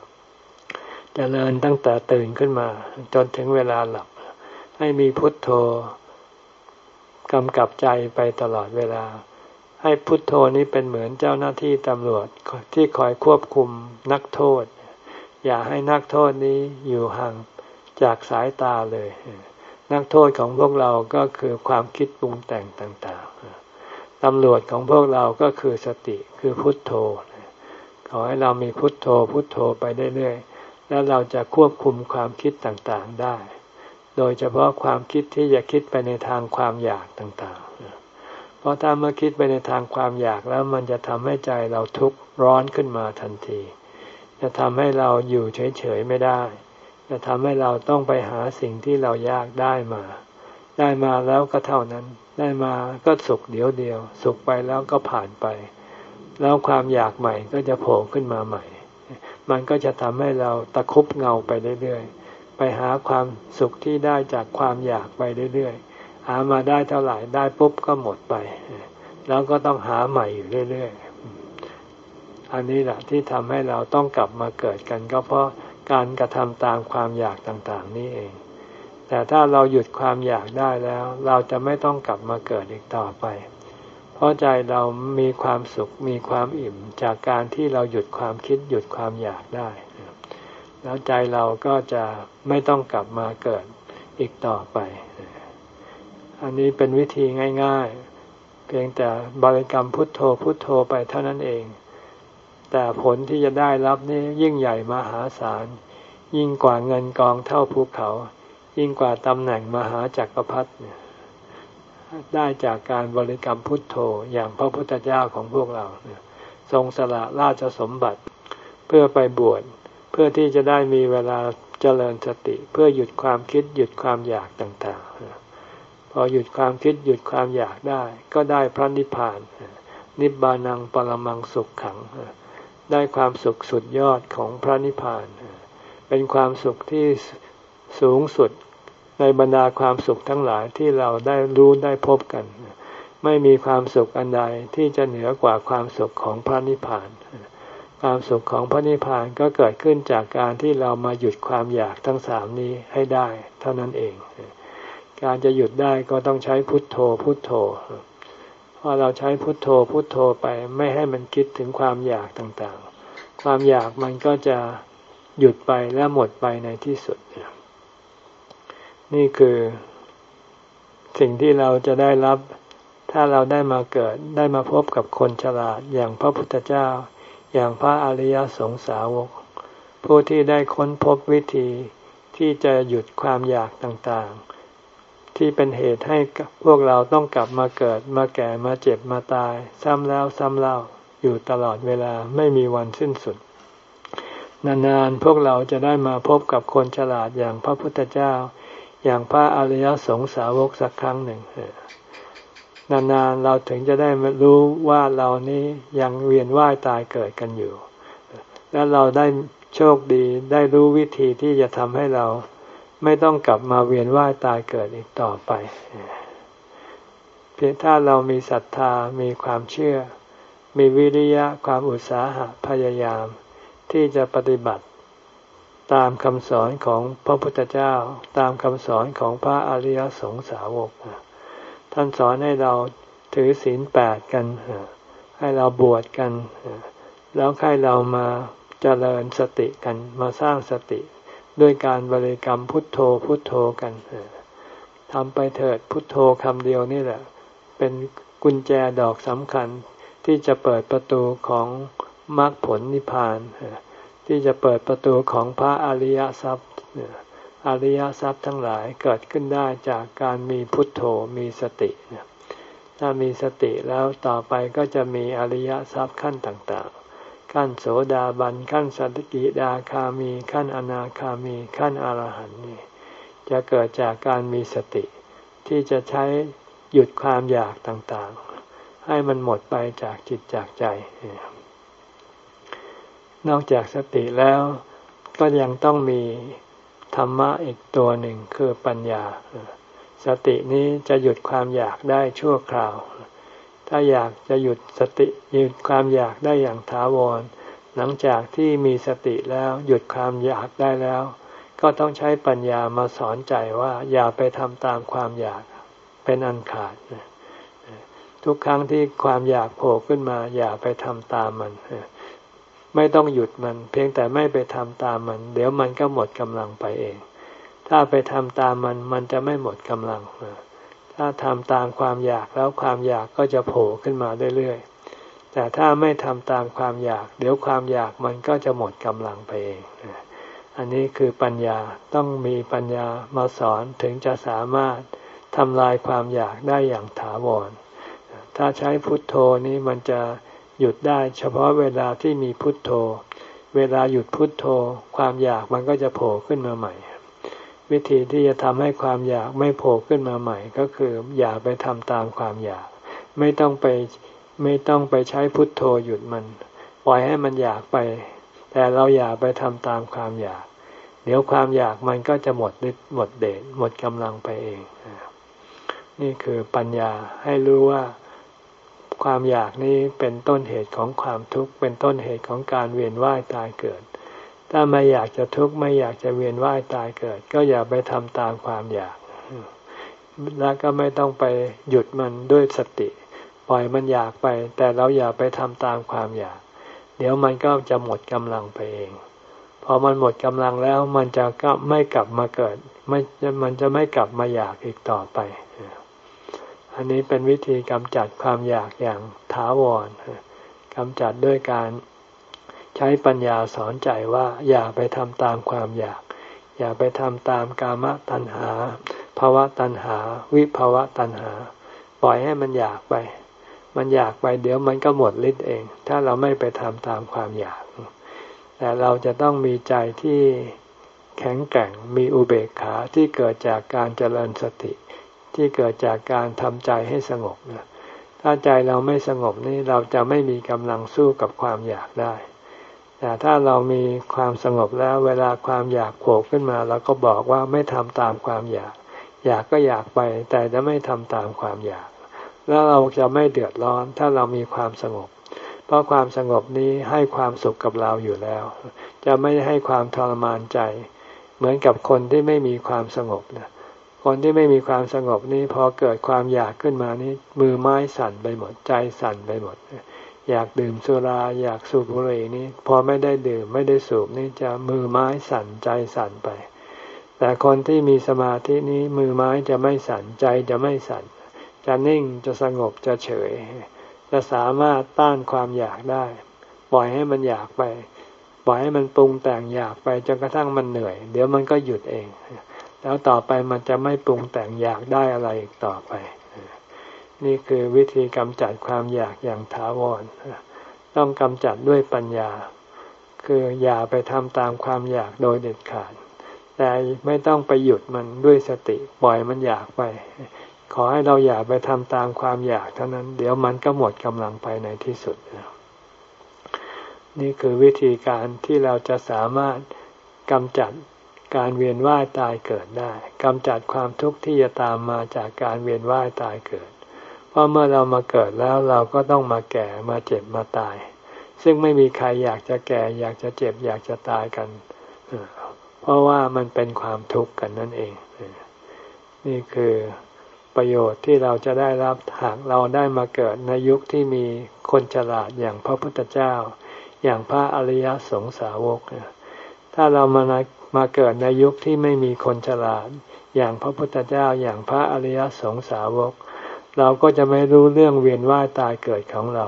เจริญตั้งแต่ตื่นขึ้นมา จนถึงเวลาหลับ ให้มีพุทโธกำกับใจไปตลอดเวลา ให้พุทโธนี้เป็นเหมือนเจ้าหน้าที่ตำรวจที่คอยควบคุมนักโทษ อย่าให้นักโทษนี้อยู่ห่างจากสายตาเลย นักโทษของพวกเราก็คือความคิดปรุงแต่งต่าง ตำรวจของพวกเราก็คือสติคือพุทโธ ขอให้เรามีพุทโธพุทโธไปเรื่อยๆ แล้วเราจะควบคุมความคิดต่างๆได้ โดยเฉพาะความคิดที่จะคิดไปในทางความอยากต่างๆ เพราะถ้าเมื่อคิดไปในทางความอยากแล้วมันจะทำให้ใจเราทุกข์ร้อนขึ้นมาทันที จะทำให้เราอยู่เฉยๆไม่ได้ จะทำให้เราต้องไปหาสิ่งที่เราอยากได้มา ได้มาแล้วก็เท่านั้น ได้มาก็สุขเดียวเดียว สุขไปแล้วก็ผ่านไป แล้วความอยากใหม่ก็จะโผล่ขึ้นมาใหม่ มันก็จะทำให้เราตะคุบเงาไปเรื่อยๆ ไปหาความสุขที่ได้จากความอยากไปเรื่อยๆ หามาได้เท่าไหร่ได้ปุ๊บก็หมดไป แล้วก็ต้องหาใหม่อยู่เรื่อยๆ อันนี้แหละที่ทำให้เราต้องกลับมาเกิดกันก็เพราะการกระทำตามความอยากต่างๆ นี่เอง แต่ถ้าเราหยุดความอยากได้แล้ว เราจะไม่ต้องกลับมาเกิดอีกต่อไป เพราะใจเรามีความสุขมีความอิ่มจากการที่เราหยุดความคิดหยุดความอยากได้ แล้วใจเราก็จะไม่ต้องกลับมาเกิดอีกต่อไป อันนี้เป็นวิธีง่าย ๆ เพียงแต่บริกรรมพุทโธพุทโธไปเท่านั้นเอง แต่ผลที่จะได้รับนี่ยิ่งใหญ่มหาศาล ยิ่งกว่าเงินกองเท่าภูเขา ยิ่งกว่าตำแหน่งมหาจักรพรรดิได้จากการบริกรรมพุทโธอย่างพระพุทธเจ้าของพวกเราทรงสละราชสมบัติ เพื่อไปบวชเพื่อที่จะได้มีเวลาเจริญสติ เพื่อหยุดความคิดหยุดความอยากต่างๆ พอหยุดความคิดหยุดความอยากได้ ก็ได้พระนิพพาน นิบานังปรมังสุขขัง ได้ความสุขสุดยอดของพระนิพพาน เป็นความสุขที่สูงสุด ในบรรดาความสุขทั้งหลายที่เราได้รู้ได้พบกัน ไม่มีความสุขอันใดที่จะเหนือกว่าความสุขของพระนิพพาน ความสุขของพระนิพพานก็เกิดขึ้นจากการที่เรามาหยุดความอยากทั้งสามนี้ให้ได้ เท่านั้นเอง การจะหยุดได้ก็ต้องใช้พุทโธพุทโธพอเราใช้พุทโธพุทโธไปไม่ให้มันคิดถึงความอยากต่างๆ ความอยากมันก็จะหยุดไปและหมดไปในที่สุด นี่คือสิ่งที่เราจะได้รับ ถ้าเราได้มาเกิดได้มาพบกับคนฉลาดอย่างพระพุทธเจ้า อย่างพระอริยสงสาวก ผู้ที่ได้ค้นพบวิธีที่จะหยุดความอยากต่างๆ ที่เป็นเหตุให้พวกเราต้องกลับมาเกิดมาแก่มาเจ็บมาตาย ซ้ำแล้วซ้ำเล่าอยู่ตลอดเวลาไม่มีวันสิ้นสุด นานๆพวกเราจะได้มาพบกับคนฉลาดอย่างพระพุทธเจ้า อย่างพระอริยสงสาวกสักครั้งหนึ่งนานๆเราถึงจะได้รู้ว่าเรานี้ยังเวียนว่ายตายเกิดกันอยู่ แล้วเราได้โชคดีได้รู้วิธีที่จะทำให้เราไม่ต้องกลับมาเวียนว่ายตายเกิดอีกต่อไป เพียงถ้าเรามีศรัทธามีความเชื่อ มีวิริยะความอุตสาหะพยายาม ที่จะปฏิบัติ ตามคำสอนของพระพุทธเจ้า ตามคำสอนของพระอริยสงสาวก ท่านสอนให้เราถือศีลแปดกัน ให้เราบวชกัน แล้วให้เรามาเจริญสติกันมาสร้างสติด้วยการบริกรรมพุทโธพุทโธกันทำไปเถิดพุทโธคำเดียวนี่แหละ เป็นกุญแจดอกสำคัญที่จะเปิดประตูของมรรคผลนิพพาน ที่จะเปิดประตูของพระอริยทรัพย์อริยทรัพย์ทั้งหลายเกิดขึ้นได้จากการมีพุทโธมีสติ ถ้ามีสติแล้วต่อไปก็จะมีอริยทรัพย์ขั้นต่างๆ ขั้นโสดาบันขั้นสัตกิดาคามีขั้นอนาคามีขั้นอรหันต์นี่จะเกิดจากการมีสติ ที่จะใช้หยุดความอยากต่างๆ ให้มันหมดไปจากจิตจากใจ นอกจากสติแล้ว ก็ยังต้องมีธรรมะอีกตัวหนึ่งคือปัญญา สตินี้จะหยุดความอยากได้ชั่วคราว ถ้าอยากจะหยุดสติหยุดความอยากได้อย่างถาวร หลังจากที่มีสติแล้วหยุดความอยากได้แล้ว ก็ต้องใช้ปัญญามาสอนใจว่าอย่าไปทำตามความอยากเป็นอันขาด ทุกครั้งที่ความอยากโผล่ขึ้นมา อย่าไปทำตามมัน ไม่ต้องหยุดมัน เพียงแต่ไม่ไปทำตามมัน เดี๋ยวมันก็หมดกำลังไปเอง ถ้าไปทำตามมันมันจะไม่หมดกำลัง ถ้าทำตามความอยากแล้วความอยากก็จะโผล่ขึ้นมาเรื่อยๆ แต่ถ้าไม่ทำตามความอยาก เดี๋ยวความอยากมันก็จะหมดกำลังไปเอง อันนี้คือปัญญาต้องมีปัญญามาสอนถึงจะสามารถทำลายความอยากได้อย่างถาวร ถ้าใช้พุทโธนี้มันจะ หยุดได้เฉพาะเวลาที่มีพุทโธ เวลาหยุดพุทโธ ความอยากมันก็จะโผล่ขึ้นมาใหม่ วิธีที่จะทำให้ความอยากไม่โผล่ขึ้นมาใหม่ ก็คืออย่าไปทำตามความอยาก ไม่ต้องไปไม่ต้องไปใช้พุทโธหยุดมัน ปล่อยให้มันอยากไป แต่เราอย่าไปทำตามความอยาก เดี๋ยวความอยากมันก็จะหมดฤทธิ์หมดเดชหมดกำลังไปเอง นี่คือปัญญาให้รู้ว่า ความอยากนี้เป็นต้นเหตุของความทุกข์ เป็นต้นเหตุของการเวียนว่ายตายเกิด ถ้าไม่อยากจะทุกข์ไม่อยากจะเวียนว่ายตายเกิด ก็อย่าไปทำตามความอยาก แล้วก็ไม่ต้องไปหยุดมันด้วยสติ ปล่อยมันอยากไป แต่เราอย่าไปทำตามความอยาก เดี๋ยวมันก็จะหมดกำลังไปเอง พอมันหมดกำลังแล้วมันจะก็ไม่กลับมาเกิด ไม่มันจะไม่กลับมาอยากอีกต่อไป อันนี้เป็นวิธีกำจัดความอยากอย่างถาวรกำจัดด้วยการใช้ปัญญาสอนใจว่าอย่าไปทำตามความอยาก อย่าไปทำตามกามตัณหาภาวะตัณหา วิภาวะตัณหา ปล่อยให้มันอยากไป มันอยากไปเดี๋ยวมันก็หมดฤทธิ์เอง ถ้าเราไม่ไปทำตามความอยาก แต่เราจะต้องมีใจที่แข็งแกร่งมีอุเบกขาที่เกิดจากการเจริญสติ ที่เกิดจากการทำใจให้สงบนะถ้าใจเราไม่สงบนี่เราจะไม่มีกำลังสู้กับความอยากได้ แต่ถ้าเรามีความสงบแล้วเวลาความอยากโผล่ขึ้นมาเราก็บอกว่าไม่ทำตามความอยาก อยากก็อยากไป แต่จะไม่ทำตามความอยาก แล้วเราจะไม่เดือดร้อน ถ้าเรามีความสงบ เพราะความสงบนี้ให้ความสุขกับเราอยู่แล้ว จะไม่ให้ความทรมานใจ เหมือนกับคนที่ไม่มีความสงบนะ คนที่ไม่มีความสงบนี้พอเกิดความอยากขึ้นมานี้ มือไม้สั่นไปหมดใจสั่นไปหมด อยากดื่มสุราอยากสูบบุหรี่นี้ พอไม่ได้ดื่มไม่ได้สูบนี่จะมือไม้สั่นใจสั่นไป แต่คนที่มีสมาธินี้มือไม้จะไม่สั่นใจจะไม่สั่น จะนิ่งจะสงบจะเฉย จะสามารถต้านความอยากได้ ปล่อยให้มันอยากไป ปล่อยให้มันปรุงแต่งอยากไปจนกระทั่งมันเหนื่อย เดี๋ยวมันก็หยุดเอง แล้วต่อไปมันจะไม่ปรุงแต่งอยากได้อะไรอีกต่อไป นี่คือวิธีกำจัดความอยากอย่างถาวร ต้องกำจัดด้วยปัญญา คืออย่าไปทำตามความอยากโดยเด็ดขาด แต่ไม่ต้องไปหยุดมันด้วยสติ ปล่อยมันอยากไป ขอให้เราอย่าไปทำตามความอยากเท่านั้น เดี๋ยวมันก็หมดกำลังไปในที่สุด นี่คือวิธีการที่เราจะสามารถกำจัด การเวียนว่ายตายเกิดได้กำจัดความทุกข์ที่จะตามมาจากการเวียนว่ายตายเกิด เพราะเมื่อเรามาเกิดแล้วเราก็ต้องมาแก่มาเจ็บมาตาย ซึ่งไม่มีใครอยากจะแก่ อยากจะเจ็บ อยากจะตายกัน เพราะว่ามันเป็นความทุกข์กันนั่นเอง นี่คือประโยชน์ที่เราจะได้รับหากเราได้มาเกิดในยุคที่มีคนฉลาดอย่างพระพุทธเจ้า อย่างพระอริยสงสาวก ถ้าเรามา มาเกิดในยุคที่ไม่มีคนฉลาด อย่างพระพุทธเจ้าอย่างพระอริยสงสาวก เราก็จะไม่รู้เรื่องเวียนว่ายตายเกิดของเรา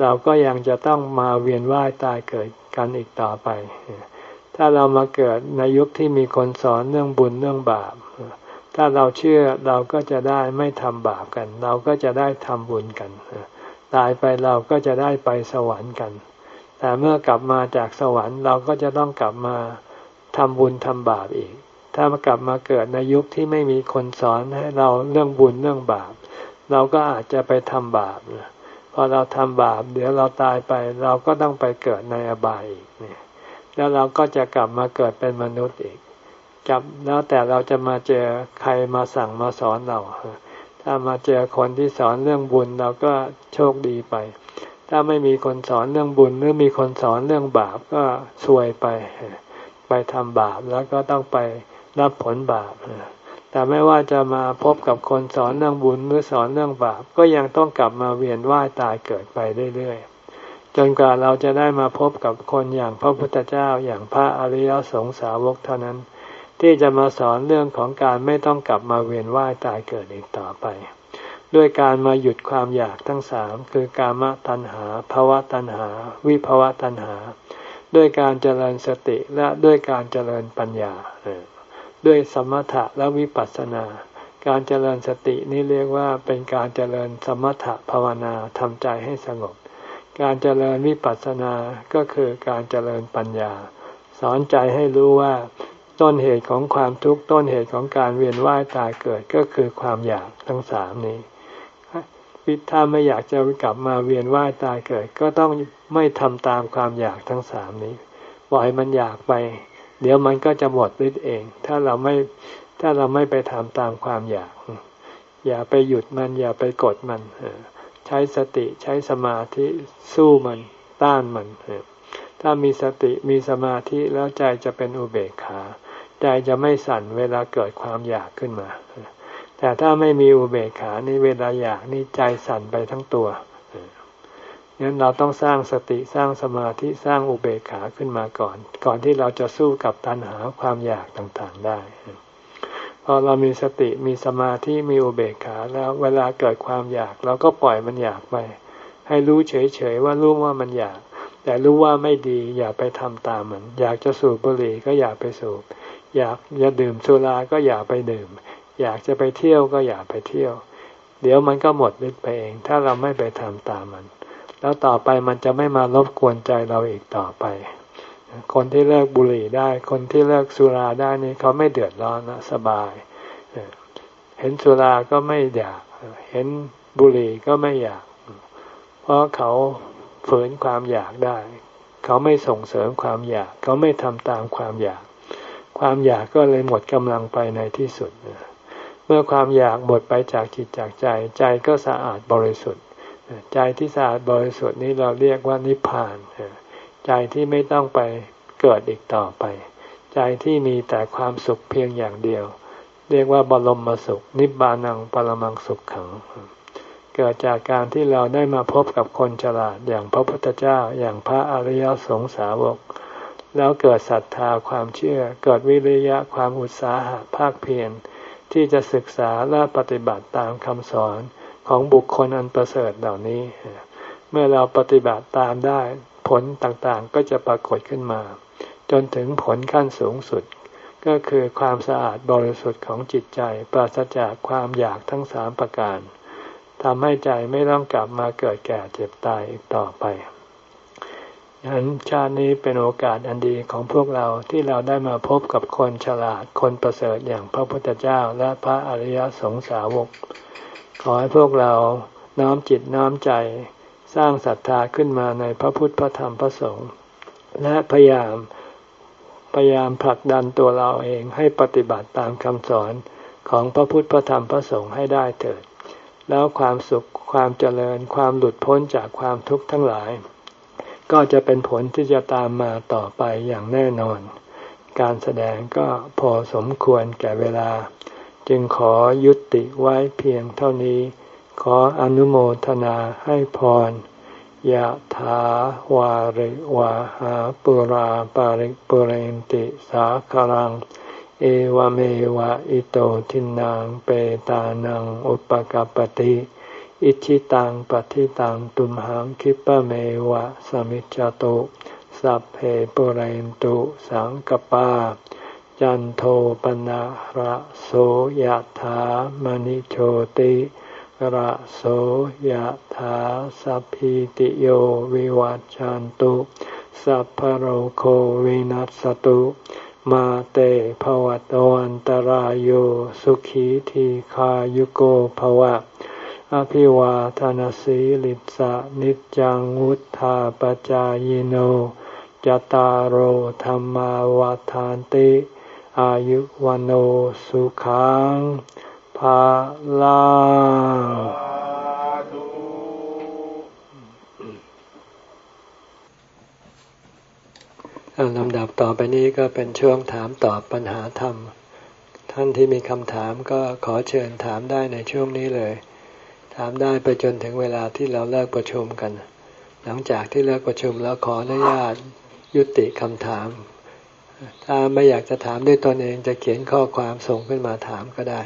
เราก็ยังจะต้องมาเวียนว่ายตายเกิดกันอีกต่อไป ถ้าเรามาเกิดในยุคที่มีคนสอนเรื่องบุญเรื่องบาป ถ้าเราเชื่อเราก็จะได้ไม่ทำบาปกัน เราก็จะได้ทำบุญกัน ตายไปเราก็จะได้ไปสวรรค์กัน แต่เมื่อกลับมาจากสวรรค์เราก็จะต้องกลับมา ทำบุญทำบาปอีก ถ้ามากลับมาเกิดในยุคที่ไม่มีคนสอนให้เราเรื่องบุญเรื่องบาป เราก็อาจจะไปทำบาปพอเราทำบาป เดี๋ยวเราตายไป เราก็ต้องไปเกิดในอบายอีกเนี่ยแล้วเราก็จะกลับมาเกิดเป็นมนุษย์อีกจับแล้วแต่เราจะมาเจอใครมาสั่งมาสอนเรา ถ้ามาเจอคนที่สอนเรื่องบุญเราก็โชคดีไป ถ้าไม่มีคนสอนเรื่องบุญหรือมีคนสอนเรื่องบาปก็ซวยไป ไปทำบาปแล้วก็ต้องไปรับผลบาปแต่ไม่ว่าจะมาพบกับคนสอนเรื่องบุญหรือสอนเรื่องบาป ก็ยังต้องกลับมาเวียนว่ายตายเกิดไปเรื่อยๆ จนกว่าเราจะได้มาพบกับคนอย่างพระพุทธเจ้าอย่างพระอริยสงสาวกเท่านั้น ที่จะมาสอนเรื่องของการไม่ต้องกลับมาเวียนว่ายตายเกิดอีกต่อไป ด้วยการมาหยุดความอยากทั้งสามคือกามตัณหาภาวะตัณหา วิภาวะตัณหา ด้วยการเจริญสติและด้วยการเจริญปัญญาด้วยสมถะและวิปัสสนา การเจริญสตินี่เรียกว่าเป็นการเจริญสมถะภาวนาทำใจให้สงบ การเจริญวิปัสสนาก็คือการเจริญปัญญา สอนใจให้รู้ว่า ต้นเหตุของความทุกข์ต้นเหตุของการเวียนว่ายตายเกิดก็คือความอยากทั้งสามนี้ถ้าไม่อยากจะกลับมาเวียนว่ายตายเกิด ก็ต้อง ไม่ทำตามความอยากทั้งสามนี้ปล่อยมันอยากไป เดี๋ยวมันก็จะหมดฤทธิ์เอง ถ้าเราไม่ถ้าเราไม่ไปทำตามความอยาก อย่าไปหยุดมันอย่าไปกดมันใช้สติใช้สมาธิสู้มันต้านมันถ้ามีสติมีสมาธิแล้วใจจะเป็นอุเบกขาใจจะไม่สั่นเวลาเกิดความอยากขึ้นมา แต่ถ้าไม่มีอุเบกขานี่เวลาอยากนี่ใจสั่นไปทั้งตัว งั้นเราต้องสร้างสติสร้างสมาธิสร้างอุเบกขาขึ้นมาก่อน ก่อนที่เราจะสู้กับตัณหาความอยากต่างๆได้ พอเรามีสติมีสมาธิมีอุเบกขาแล้วเวลาเกิดความอยากเราก็ปล่อยมันอยากไป ให้รู้เฉยๆว่ารู้ว่ามันอยาก แต่รู้ว่าไม่ดีอย่าไปทำตามมัน อยากจะสูบบุหรี่ก็อย่าไปสูบ อยากจะดื่มสุราก็อย่าไปดื่ม อยากจะไปเที่ยวก็อย่าไปเที่ยว เดี๋ยวมันก็หมดฤทธิ์ไปเอง ถ้าเราไม่ไปทำตามมัน แล้วต่อไปมันจะไม่มารบกวนใจเราอีกต่อไป คนที่เลิกบุหรี่ได้ คนที่เลิกสุราได้นี่เขาไม่เดือดร้อนนะสบาย เห็นสุราก็ไม่อยาก เห็นบุหรี่ก็ไม่อยาก เพราะเขาฝืนความอยากได้ เขาไม่ส่งเสริมความอยาก เขาไม่ทำตามความอยาก ความอยากก็เลยหมดกำลังไปในที่สุด เมื่อความอยากหมดไปจากจิตจากใจ ใจก็สะอาดบริสุทธิ์ ใจที่สะอาดบริสุทธิ์นี้เราเรียกว่านิพพานใจที่ไม่ต้องไปเกิดอีกต่อไป ใจที่มีแต่ความสุขเพียงอย่างเดียว เรียกว่าบรมสุข นิบานังปรมังสุขขัง เกิดจากการที่เราได้มาพบกับคนฉลาดอย่างพระพุทธเจ้าอย่างพระอริยสงสาวก แล้วเกิดศรัทธาความเชื่อ เกิดวิริยะความอุตสาหะภาคเพียรที่จะศึกษาและปฏิบัติตามคำสอน ของบุคคลอันประเสริฐเหล่านี้ เมื่อเราปฏิบัติตามได้ผลต่างๆก็จะปรากฏขึ้นมา จนถึงผลขั้นสูงสุด ก็คือความสะอาดบริสุทธิ์ของจิตใจ ปราศจากความอยากทั้งสามประการทำให้ใจไม่ต้องกลับมาเกิดแก่เจ็บตายอีกต่อไปฉะนั้นชาตินี้เป็นโอกาสอันดีของพวกเราที่เราได้มาพบกับคนฉลาดคนประเสริฐอย่างพระพุทธเจ้าและพระอริยสงสาวก ขอให้พวกเราน้อมจิตน้อมใจสร้างศรัทธาขึ้นมาในพระพุทธพระธรรมพระสงฆ์และพยายามพยายามผลักดันตัวเราเองให้ปฏิบัติตามคำสอนของพระพุทธพระธรรมพระสงฆ์ให้ได้เถิด แล้วความสุขความเจริญความหลุดพ้นจากความทุกข์ทั้งหลาย ก็จะเป็นผลที่จะตามมาต่อไปอย่างแน่นอน การแสดงก็พอสมควรแก่เวลา จึงขอยุติไว้เพียงเท่านี้ ขออนุโมทนาให้พรยะถาวาริวาหาปุราปาริปุเรนติสาคลัง เอวเมวะอิโตทินังเปตานังอุปกัปติ อิชิตังปฏิตังตุมหังคิปะเมวะสมิจจตุสัพเพปุเรนตุสังกปา จันโทปนะระโสยถามณิโชติระโสยถาสัพพิติโยวิวัจจันตุ สัพพโรโควินัสตุ มาเตภวัตวันตารโยสุขีทีขายุโกภวะ อภิวาทานสีลิสะนิจังวุธาปจายโนจตารโธรรมาวาทานติ อายุวันโอสุขังภาลาลำดับต่อไปนี้ก็เป็นช่วงถามตอบปัญหาธรรม ท่านที่มีคำถามก็ขอเชิญถามได้ในช่วงนี้เลย ถามได้ไปจนถึงเวลาที่เราเลิกประชุมกัน หลังจากที่เลิกประชุมแล้วขออนุญาตยุติคำถาม ถ้าไม่อยากจะถามด้วยตนเองจะเขียนข้อความส่งขึ้นมาถามก็ได้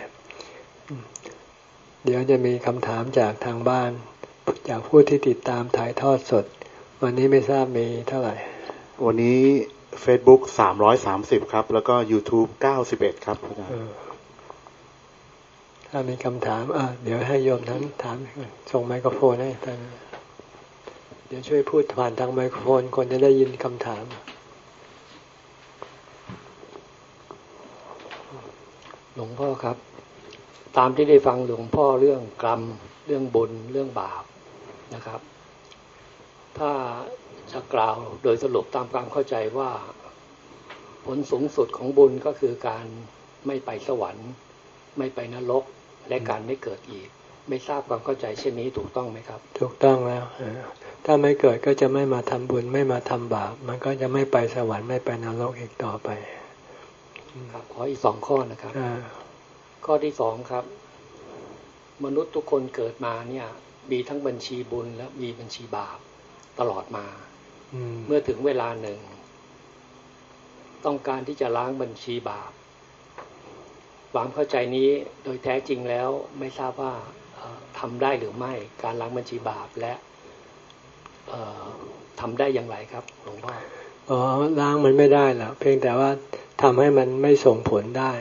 เดี๋ยวจะมีคำถามจากทางบ้าน จากผู้ที่ติดตามถ่ายทอดสด วันนี้ไม่ทราบมีเท่าไหร่ วันนี้ Facebook สามร้อยสามสิบครับ แล้วก็ YouTube เก้าสิบเอ็ดครับถ้ามีคำถามอะเดี๋ยวให้โยมทั้งถาม ส่งไมโครโฟนให้ท่านเดี๋ยวช่วยพูดผ่านทางไมโครโฟนคนจะได้ยินคำถาม หลวงพ่อครับ ตามที่ได้ฟังหลวงพ่อเรื่องกรรม เรื่องบุญเรื่องบาปนะครับ ถ้าจะกล่าวโดยสรุปตามความเข้าใจว่า ผลสูงสุดของบุญก็คือการไม่ไปสวรรค์ ไม่ไปนรกและการไม่เกิดอีก ไม่ทราบความเข้าใจเช่นนี้ถูกต้องไหมครับ ถูกต้องแล้วถ้าไม่เกิดก็จะไม่มาทำบุญไม่มาทำบาป มันก็จะไม่ไปสวรรค์ไม่ไปนรกอีกต่อไป ครับขออีกสองข้อนะครับข้อที่สองครับ มนุษย์ทุกคนเกิดมาเนี่ย มีทั้งบัญชีบุญและมีบัญชีบาปตลอดมาเมื่อถึงเวลาหนึ่ง ต้องการที่จะล้างบัญชีบาปความเข้าใจนี้โดยแท้จริงแล้วไม่ทราบว่าทำได้หรือไม่การล้างบัญชีบาปและทำได้อย่างไรครับหลวงพ่อ อ๋อล้างมันไม่ได้หรอกเพียงแต่ว่าทำให้มันไม่ส่งผลได้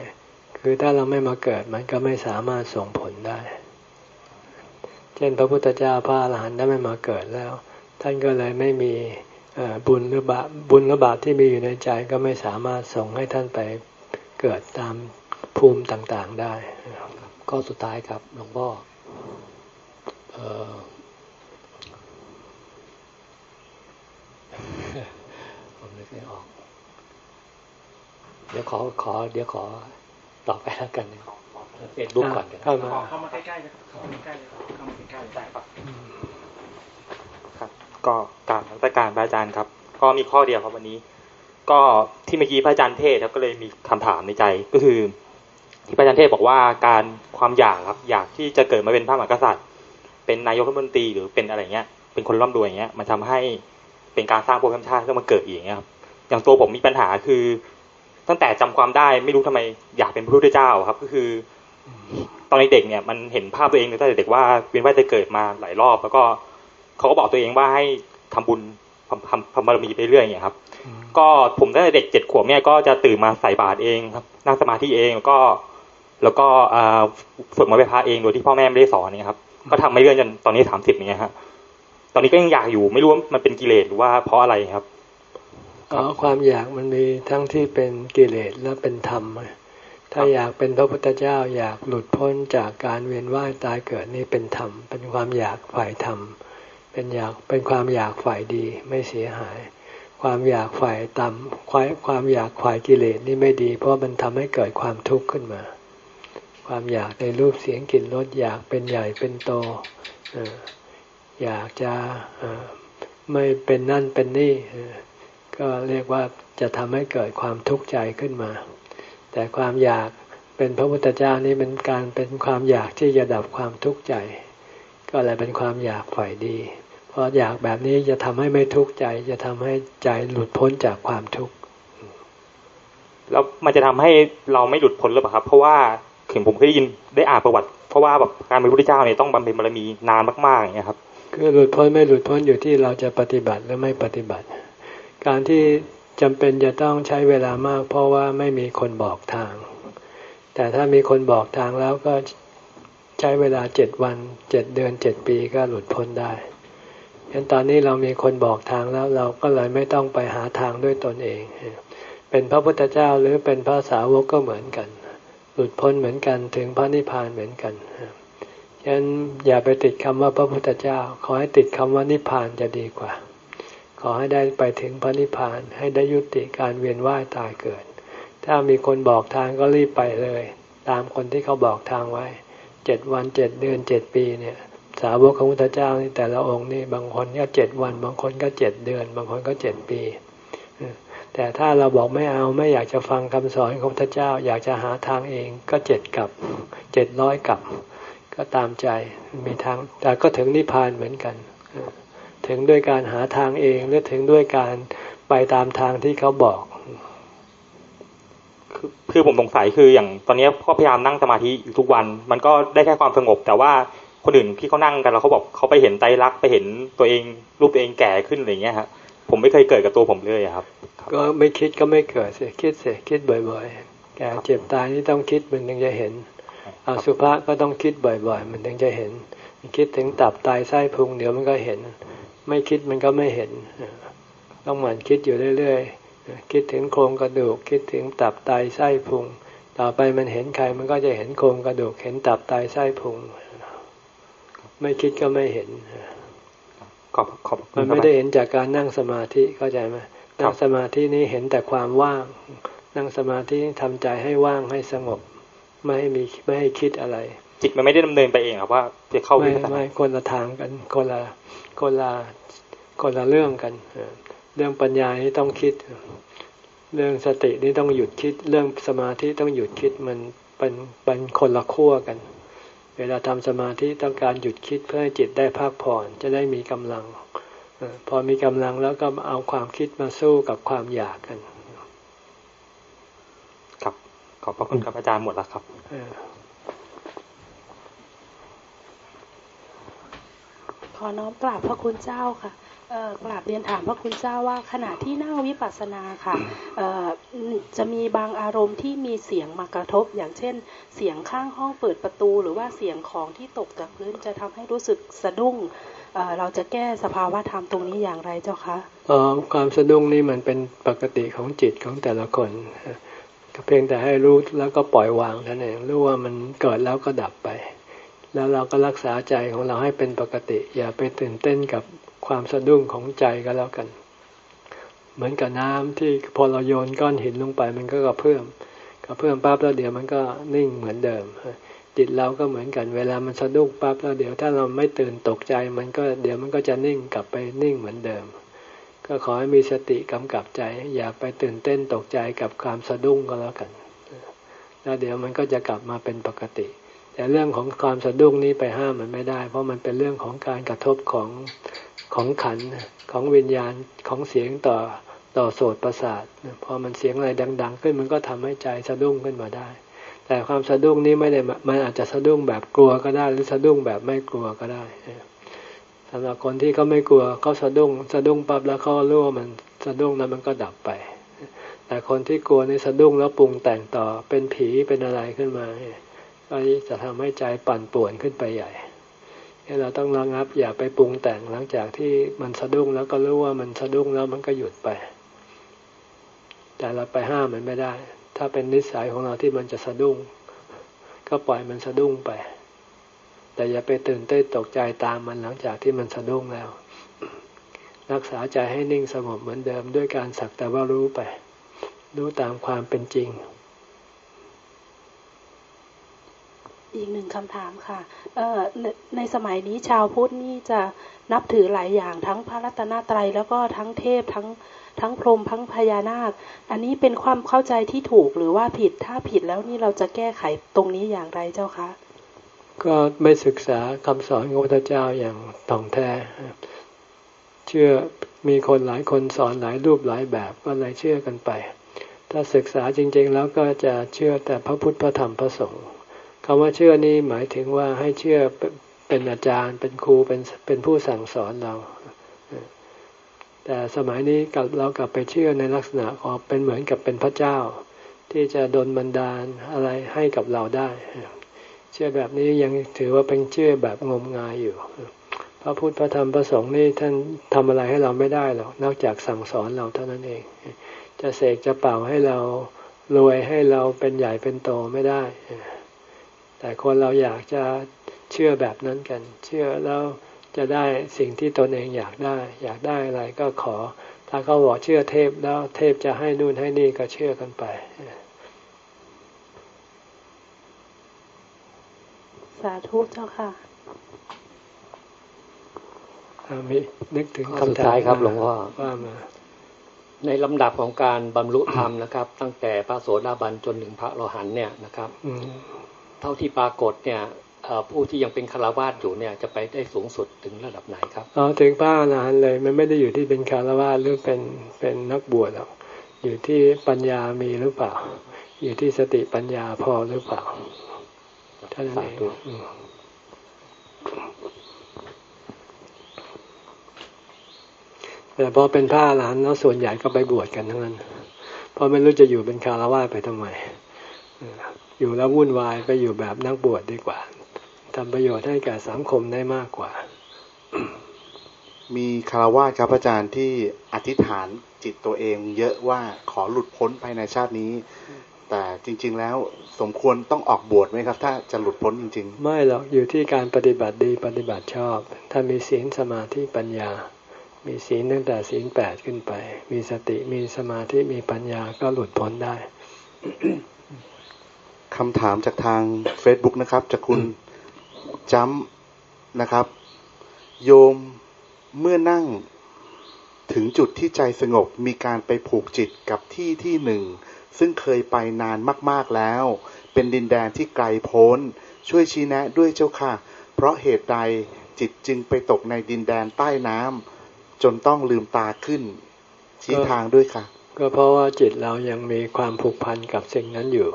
คือถ้าเราไม่มาเกิดมันก็ไม่สามารถส่งผลได้ เช่นพระพุทธเจ้าพระอรหันต์ได้ไม่มาเกิดแล้ว ท่านก็เลยไม่มีบุญหรือบาปบุญหรือบาปที่มีอยู่ในใจก็ไม่สามารถส่งให้ท่านไปเกิดตามภูมิต่างๆได้ ก็สุดท้ายครับหลวงพ่อผมนึก ไม่ออก เดี๋ยวขอขอ เดี๋ยวขอตอบไปแล้วกันเฟซบุ๊กก่อนเข้ามาเข้ามาใกล้ๆเลยเข้ามาใกล้ๆเลยเข้ามาใกล้ๆได้ปะครับ ก็กราบนักการพระอาจารย์ครับ ก็มีข้อเดียวครับวันนี้ ก็ที่เมื่อกี้พระอาจารย์เทศครับก็เลยมีคำถามในใจก็คือ ที่พระอาจารย์เทศบอกว่าการความอยากครับ อยากที่จะเกิดมาเป็นพระมหากษัตริย์ เป็นนายกรัฐมนตรีหรือเป็นอะไรเงี้ยเป็นคนร่ำรวยอย่างเงี้ย มันทำให้เป็นการสร้างภพชาติขึ้นมาเกิดอีกเงี้ยครับ อย่างตัวผมมีปัญหาคือ ตั้งแต่จำความได้ไม่รู้ทำไมอยากเป็นพระพุทธเจ้าครับ ก็คือ ตอนเด็กเนี่ยมันเห็นภาพตัวเองตั้งแต่เด็กว่าเวียนว่ายจะเกิดมาหลายรอบ แล้วก็เขาก็บอกตัวเองว่าให้ทำบุญทำทำบารมีไปเรื่อยอย่างครับ ก็ผมตั้งแต่เด็กเจ็ดขวบเนี่ยก็จะตื่นมาใส่บาตรเองครับนั่งสมาธิเองแล้วก็ แล้วก็ฝึกมาไปพระเองโดยที่พ่อแม่ไม่ได้สอนนี่ครับ ก็ทำไม่เรื่อยจนตอนนี้สามสิบอย่างเงี้ยฮะตอนนี้ก็ยังอยากอยู่ไม่รู้ว่ามันเป็นกิเลสหรือว่าเพราะอะไรครับอ๋อ ความอยากมันมีทั้งที่เป็นกิเลสและเป็นธรรม ถ้าอยากเป็นพระพุทธเจ้าอยากหลุดพ้นจากการเวียนว่ายตายเกิดนี่เป็นธรรม เป็นความอยากฝ่ายธรรม เป็นอยากเป็นความอยากฝ่ายดีไม่เสียหาย ความอยากฝ่ายต่ำความความอยากฝ่ายกิเลสนี่ไม่ดี เพราะมันทำให้เกิดความทุกข์ขึ้นมา ความอยากในรูปเสียงกลิ่นรสอยากเป็นใหญ่เป็นโตอยากจะไม่เป็นนั่นเป็นนี่ ก็เรียกว่าจะทำให้เกิดความทุกข์ใจขึ้นมา แต่ความอยากเป็นพระพุทธเจ้านี่เป็นการเป็นความอยากที่จะดับความทุกข์ใจ ก็เลยเป็นความอยากฝ่ายดีพพออยากแบบนี้จะทำให้ไม่ทุกข์ใจ จะทำให้ใจหลุดพ้นจากความทุกข์แล้วมันจะทำให้เราไม่หลุดพ้นหรือเปล่าครับ เพราะว่าถึงผมเคยได้ยินได้อ่านประวัติ เพราะว่าแบบการเป็นพระพุทธเจ้าเนี่ยต้องบำเพ็ญบารมีนานมากๆอย่างเงี้ยครับ คือหลุดพ้นไม่หลุดพ้นอยู่ที่เราจะปฏิบัติหรือไม่ปฏิบัติ การที่จำเป็นจะต้องใช้เวลามาก เพราะว่าไม่มีคนบอกทาง แต่ถ้ามีคนบอกทางแล้วก็ใช้เวลาเจ็ดวันเจ็ดเดือนเจ็ดปีก็หลุดพ้นได้ฉะนั้นตอนนี้เรามีคนบอกทางแล้วเราก็เลยไม่ต้องไปหาทางด้วยตนเอง เป็นพระพุทธเจ้าหรือเป็นพระสาวกก็เหมือนกัน หลุดพ้นเหมือนกันถึงพระนิพพานเหมือนกันฉะนั้นอย่าไปติดคำว่าพระพุทธเจ้า ขอให้ติดคำว่านิพพานจะดีกว่า ขอให้ได้ไปถึงพระนิพพานให้ได้ยุติการเวียนว่ายตายเกิด ถ้ามีคนบอกทางก็รีบไปเลย ตามคนที่เขาบอกทางไว้เจ็ดวันเจ็ดเดือนเจ็ดปีเนี่ย สาวกของพระเจ้านี่แต่ละองค์นี่บางคนก็เจ็ดวัน บางคนก็เจ็ดเดือน บางคนก็เจ็ดปีแต่ถ้าเราบอกไม่เอาไม่อยากจะฟังคำสอนของพระเจ้า อยากจะหาทางเองก็เจ็ดกับเจ็ดร้อยกับ ก็ตามใจมีทางแต่ก็ถึงนิพพานเหมือนกัน ถึงด้วยการหาทางเองหรือถึงด้วยการไปตามทางที่เขาบอกคือคือผมสงสัยคืออย่างตอนนี้พ่อพยายามนั่งสมาธิทุกวัน มันก็ได้แค่ความสงบ แต่ว่าคนอื่นที่เขานั่งกันแล้วเขาบอกเขาไปเห็นไตรลักษณ์ไปเห็นตัวเองรูปตัวเองแก่ขึ้นอะไรเงี้ยครับผมไม่เคยเกิดกับตัวผมเลยครับ ก็ไม่คิดก็ไม่เกิดเสียคิดเสียคิดบ่อย ๆ แก่เจ็บตายนี่ต้องคิดมันถึงจะเห็นอสุภะก็ต้องคิดบ่อย ๆ มันถึงจะเห็น คิดถึงตับตายไส้พุงเดี๋ยวมันก็เห็น ไม่คิดมันก็ไม่เห็น ต้องหมั่นคิดอยู่เรื่อยๆ คิดถึงโครงกระดูก คิดถึงตับตายไส้พุง ต่อไปมันเห็นใครมันก็จะเห็นโครงกระดูก เห็นตับตายไส้พุง ไม่คิดก็ไม่เห็นขอบขอบมันไม่ได้เห็นจากการนั่งสมาธิเข้าใจไหมนั่งสมาธินี้เห็นแต่ความว่าง นั่งสมาธิทำใจให้ว่างให้สงบ ไม่ให้มีไม่ให้คิดอะไร จิตมันไม่ได้ดำเนินไปเองครับว่าจะเข้าไม่ไม่คนละทางกัน คนละคนละคนละเรื่องกันเรื่องปัญญานี่ต้องคิด เรื่องสตินี่ต้องหยุดคิด เรื่องสมาธิต้องหยุดคิดมันเป็นเป็นคนละขั้วกัน เวลาทำสมาธิต้องการหยุดคิดเพื่อให้จิตได้พักผ่อนจะได้มีกำลังพอมีกำลังแล้วก็เอาความคิดมาสู้กับความอยากกัน ครับขอบพระคุณครับอาจารย์หมดแล้วครับ อน้อมกราบพระคุณเจ้าค่ะกราบเรียนถามพระคุณเจ้าว่าขณะที่นั่งวิปัสสนาค่ะจะมีบางอารมณ์ที่มีเสียงมากระทบ อย่างเช่น เสียงข้างห้องเปิดประตู หรือว่าเสียงของที่ตกจากพื้นจะทำให้รู้สึกสะดุ้งเราจะแก้สภาวะธรรมตรงนี้อย่างไรเจ้าคะความสะดุ้งนี่มันเป็นปกติของจิตของแต่ละคนเพียงแต่ให้รู้แล้วก็ปล่อยวางเท่านั้นเองรู้ว่ามันเกิดแล้วก็ดับไป แล้วเราก็รักษาใจของเราให้เป็นปกติ อย่าไปตื่นเต้นกับความสะดุ้งของใจก็แล้วกัน เหมือนกับน้ำที่พอเราโยนก้อนหินลงไปมันก็กระเพื่อมกระเพื่อมปั๊บแล้วเดี๋ยวมันก็นิ่งเหมือนเดิมจิตเราก็เหมือนกันเวลามันสะดุ้งปั๊บแล้วเดี๋ยวถ้าเราไม่ตื่นตกใจ มันก็เดี๋ยวมันก็จะนิ่งกลับไปนิ่งเหมือนเดิม ก็ขอให้มีสติกำกับใจ อย่าไปตื่นเต้นตกใจกับความสะดุ้งก็แล้วกัน แล้วเดี๋ยวมันก็จะกลับมาเป็นปกติ แต่เรื่องของความสะดุ้งนี้ไปห้ามมันไม่ได้ เพราะมันเป็นเรื่องของการกระทบของของขันของวิญญาณของเสียงต่อต่อโสตประสาทพอมันเสียงอะไรดัง ๆ ขึ้นมันก็ทำให้ใจสะดุ้งขึ้นมาได้ แต่ความสะดุ้งนี้ไม่ได้มันอาจจะสะดุ้งแบบกลัวก็ได้ หรือสะดุ้งแบบไม่กลัวก็ได้สำหรับคนที่เขาไม่กลัวเขาสะดุ้งสะดุ้งปั๊บแล้วเขารู้ว่ามันสะดุ้งแล้วมันก็ดับไป แต่คนที่กลัวในสะดุ้งแล้วปรุงแต่งต่อเป็นผีเป็นอะไรขึ้นมา ก็จะทำให้ใจปั่นป่วนขึ้นไปใหญ่เราต้องระงับอย่าไปปรุงแต่งหลังจากที่มันสะดุ้งแล้วก็รู้ว่ามันสะดุ้งแล้วมันก็หยุดไป แต่เราไปห้ามมันไม่ได้ ถ้าเป็นนิสัยของเราที่มันจะสะดุ้ง ก็ปล่อยมันสะดุ้งไป แต่อย่าไปตื่นเต้นตกใจตามมันหลังจากที่มันสะดุ้งแล้ว รักษาใจให้นิ่งสงบเหมือนเดิมด้วยการสักแต่ว่ารู้ไป รู้ตามความเป็นจริง อีกหนึ่งคำถามค่ะในสมัยนี้ชาวพุทธนี่จะนับถือหลายอย่างทั้งพระรัตนตรัยแล้วก็ทั้งเทพทั้งทั้งพรหมทั้งพญานาค อันนี้เป็นความเข้าใจที่ถูกหรือว่าผิดถ้าผิดแล้วนี่เราจะแก้ไขตรงนี้อย่างไรเจ้าคะก็ไม่ศึกษาคำสอนของพระเจ้าอย่างต่องแท้ เชื่อมีคนหลายคนสอนหลายรูปหลายแบบก็เลยเชื่อกันไป ถ้าศึกษาจริง ๆ แล้วก็จะเชื่อแต่พระพุทธพระธรรมพระสงฆ์ คำว่าเชื่อนี้หมายถึงว่าให้เชื่อเป็นอาจารย์เป็นครูเป็นเป็นผู้สั่งสอนเรา แต่สมัยนี้กับเรากลับไปเชื่อในลักษณะของเป็นเหมือนกับเป็นพระเจ้า ที่จะดลบันดาลอะไรให้กับเราได้ เชื่อแบบนี้ยังถือว่าเป็นเชื่อแบบงมงายอยู่พระพุทธพระธรรมพระสงฆ์นี่ท่านทำอะไรให้เราไม่ได้หรอกนอกจากสั่งสอนเราเท่านั้นเอง จะเสกจะเป่าให้เรารวยให้เราเป็นใหญ่เป็นโตไม่ได้ แต่คนเราอยากจะเชื่อแบบนั้นกัน เชื่อแล้วจะได้สิ่งที่ตนเองอยากได้ อยากได้อะไรก็ขอ ถ้าเขาบอกเชื่อเทพแล้วเทพจะให้นู่นให้นี่ก็เชื่อกันไป สาธุเจ้าค่ะมีนึกถึงคำถามครับหลวงพ่อว่ามาในลำดับของการบรรลุธรรมนะครับ ตั้งแต่พระโสดาบันจนถึงพระโลหันเนี่ยนะครับ เท่าที่ปรากฏเนี่ยผู้ที่ยังเป็นคารวาสอยู่เนี่ยจะไปได้สูงสุดถึงระดับไหนครับอ๋อถึงพระอรหันต์เลยมันไม่ได้อยู่ที่เป็นคารวาสหรือเป็นเป็นนักบวชหรอกอยู่ที่ปัญญามีหรือเปล่า อยู่ที่สติปัญญาพอหรือเปล่าท่านเองแต่พอเป็นพระอรหันต์แล้วส่วนใหญ่ก็ไปบวชกันทั้งนั้นเพราะไม่รู้จะอยู่เป็นคารวาสไปทำไม อยู่แล้ววุ่นวายไปอยู่แบบนักบวชดีกว่าทำประโยชน์ให้แก่สังคมได้มากกว่า มีคารวะครับอาจารย์ที่อธิษฐานจิตตัวเองเยอะว่าขอหลุดพ้นภายในชาตินี้ แต่จริง ๆ แล้วสมควรต้องออกบวชไหมครับ ถ้าจะหลุดพ้นจริง ๆ ไม่หรอกอยู่ที่การปฏิบัติดีปฏิบัติชอบ ถ้ามีศีลสมาธิปัญญา มีศีลตั้งแต่ศีลแปดขึ้นไป มีสติมีสมาธิมีปัญญาก็หลุดพ้นได้ คำถามจากทาง Facebook นะครับ จากคุณจ้ำนะครับ โยมเมื่อนั่งถึงจุดที่ใจสงบมีการไปผูกจิตกับที่ที่หนึ่ง ซึ่งเคยไปนานมากๆแล้ว เป็นดินแดนที่ไกลโพ้น ช่วยชี้แนะด้วยเจ้าค่ะ เพราะเหตุใดจิตจึงไปตกในดินแดนใต้น้ำจนต้องลืมตาขึ้น ชี้ทางด้วยค่ะ ก็เพราะว่าจิตเรายังมีความผูกพันกับสิ่งนั้นอยู่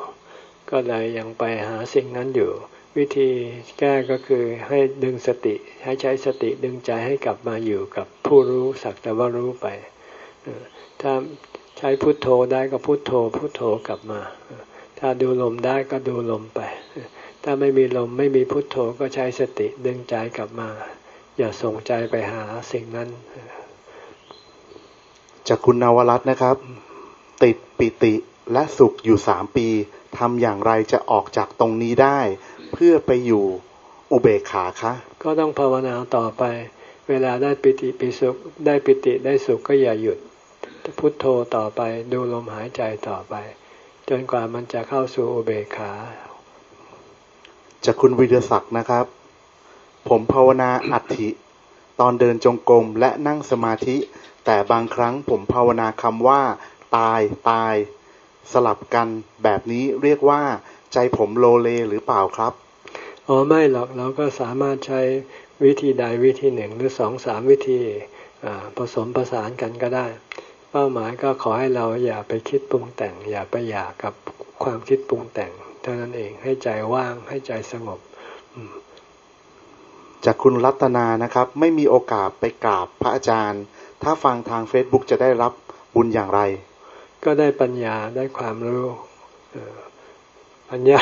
ก็เลยยังไปหาสิ่งนั้นอยู่ วิธีแก้ก็คือให้ดึงสติให้ใช้สติดึงใจให้กลับมาอยู่กับผู้รู้สักแต่ว่ารู้ไป ถ้าใช้พุทโธได้ก็พุทโธพุทโธกลับมา ถ้าดูลมได้ก็ดูลมไป ถ้าไม่มีลมไม่มีพุทโธก็ใช้สติดึงใจกลับมา อย่าส่งใจไปหาสิ่งนั้น จากคุณนวรัตน์นะครับ ติดปิติและสุขอยู่สามปี ทำอย่างไรจะออกจากตรงนี้ได้ เพื่อไปอยู่อุเบกขาคะก็ต้องภาวนาต่อไป เวลาได้ปิติปิสุขได้ปิติได้สุขก็อย่าหยุด พุทโธต่อไปดูลมหายใจต่อไป จนกว่ามันจะเข้าสู่อุเบกขาจากคุณวิทยศักดิ์นะครับ ผมภาวนาอัติ ตอนเดินจงกรมและนั่งสมาธิ แต่บางครั้งผมภาวนาคำว่า ตายตาย สลับกันแบบนี้เรียกว่า ใจผมโลเลหรือเปล่าครับอ๋อไม่หรอกเราก็สามารถใช้วิธีใดวิธีหนึ่งหรือสองสามวิธีผสมประสานกันก็ได้ เป้าหมายก็ขอให้เราอย่าไปคิดปรุงแต่ง อย่าไปอยากกับความคิดปรุงแต่ง เท่านั้นเองให้ใจว่างให้ใจสงบจากคุณรัตนานะครับ ไม่มีโอกาสไปกราบพระอาจารย์ ถ้าฟังทางเฟซบุ๊กจะได้รับบุญอย่างไร ก็ได้ปัญญาได้ความรู้ปัญญา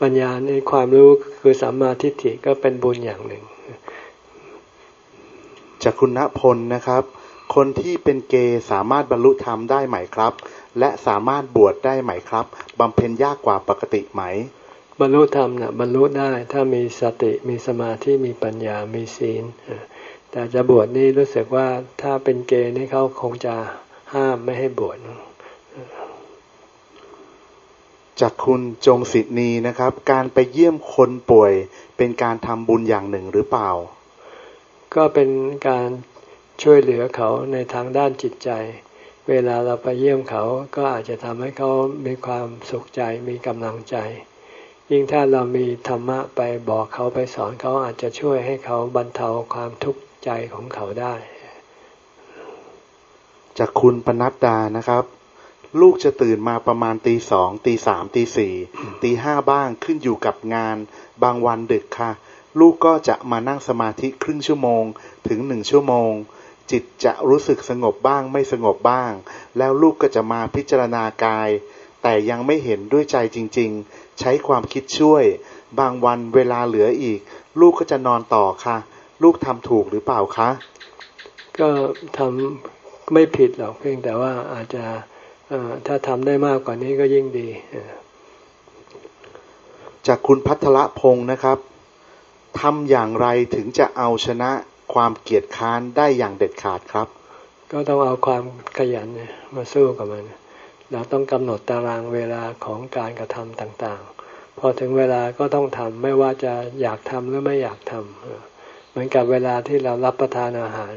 ปัญญาในความรู้คือสัมมาทิฏฐิก็เป็นบุญอย่างหนึ่งจากคุณณพลนะครับ คนที่เป็นเกย์สามารถบรรลุธรรมได้ไหมครับ และสามารถบวชได้ไหมครับบำเพ็ญยากกว่าปกติไหม บรรลุธรรมนะ่ะบรรลุได้ถ้ามีสติมีสมาธิมีปัญญามีศีลแต่จะบวชนี่รู้สึกว่าถ้าเป็นเกย์นี่เขาคงจะ ห้ามไม่ให้บวชจากคุณจงสิทนีนะครับ การไปเยี่ยมคนป่วยเป็นการทำบุญอย่างหนึ่งหรือเปล่า ก็เป็นการช่วยเหลือเขาในทางด้านจิตใจ เวลาเราไปเยี่ยมเขาก็อาจจะทำให้เขามีความสุขใจมีกำลังใจ ยิ่งถ้าเรามีธรรมะไปบอกเขาไปสอนเขาอาจจะช่วยให้เขาบรรเทาความทุกข์ใจของเขาได้ จากคุณปนัดดานะครับ ลูกจะตื่นมาประมาณตีสองตีสามตีสี่ตีห้าบ้างขึ้นอยู่กับงาน บางวันดึกค่ะ ลูกก็จะมานั่งสมาธิครึ่งชั่วโมง ถึงหนึ่งชั่วโมง จิตจะรู้สึกสงบบ้างไม่สงบบ้าง แล้วลูกก็จะมาพิจารณากาย แต่ยังไม่เห็นด้วยใจจริง ๆ ใช้ความคิดช่วย บางวันเวลาเหลืออีก ลูกก็จะนอนต่อค่ะ ลูกทำถูกหรือเปล่าคะก็ทำ ไม่ผิดหรอกเพียงแต่ว่าอาจจะถ้าทำได้มากกว่านี้ก็ยิ่งดี จากคุณพัทละพงศ์นะครับทำอย่างไรถึงจะเอาชนะความเกียดค้านได้อย่างเด็ดขาดครับ ก็ต้องเอาความขยันมาสู้กับมัน เราต้องกำหนดตารางเวลาของการกระทำต่างๆ พอถึงเวลาก็ต้องทำไม่ว่าจะอยากทำหรือไม่อยากทำเหมือนกับเวลาที่เรารับประทานอาหาร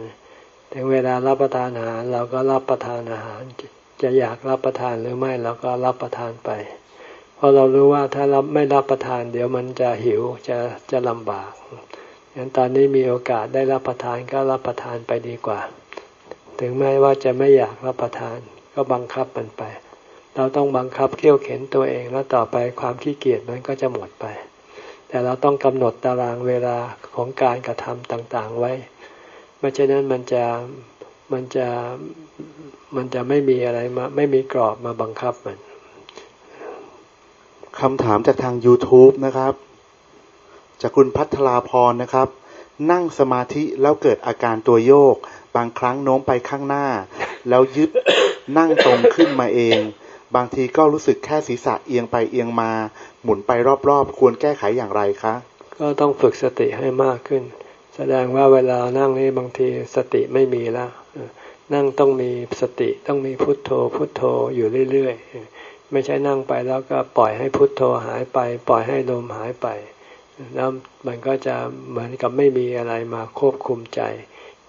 ถึงเวลารับประทานอาหารเราก็รับประทานอาหาร จะอยากรับประทานหรือไม่เราก็รับประทานไป เพราะเรารู้ว่าถ้ารับไม่รับประทาน เดี๋ยวมันจะหิวจะจะลำบากงั้นตอนนี้มีโอกาสได้รับประทานก็รับประทานไปดีกว่า ถึงแม้ว่าจะไม่อยากรับประทาน ก็บังคับมันไป เราต้องบังคับเขี่ยวเข็นตัวเองแล้วต่อไปความขี้เกียจมันก็จะหมดไป แต่เราต้องกำหนดตารางเวลาของการกระทำต่างๆไว้ ไม่เช่นนั้นมันจะมันจะมันจะไม่มีอะไรมา ไม่มีกรอบมาบังคับมันคำถามจากทาง YouTube นะครับ จากคุณพัทลาพรนะครับ นั่งสมาธิแล้วเกิดอาการตัวโยก บางครั้งโน้มไปข้างหน้า แล้วยึดนั่งตรงขึ้นมาเอง บางทีก็รู้สึกแค่ศีรษะเอียงไปเอียงมา หมุนไปรอบๆ ควรแก้ไขอย่างไรคะ ก็ต้องฝึกสติให้มากขึ้น แสดงว่าเวลานั่งนี่บางทีสติไม่มีแล้วนั่งต้องมีสติต้องมีพุทโธ พุทโธอยู่เรื่อยๆไม่ใช่นั่งไปแล้วก็ปล่อยให้พุทโธหายไป ปล่อยให้ลมหายไปแล้วมันก็จะเหมือนกับไม่มีอะไรมาควบคุมใจ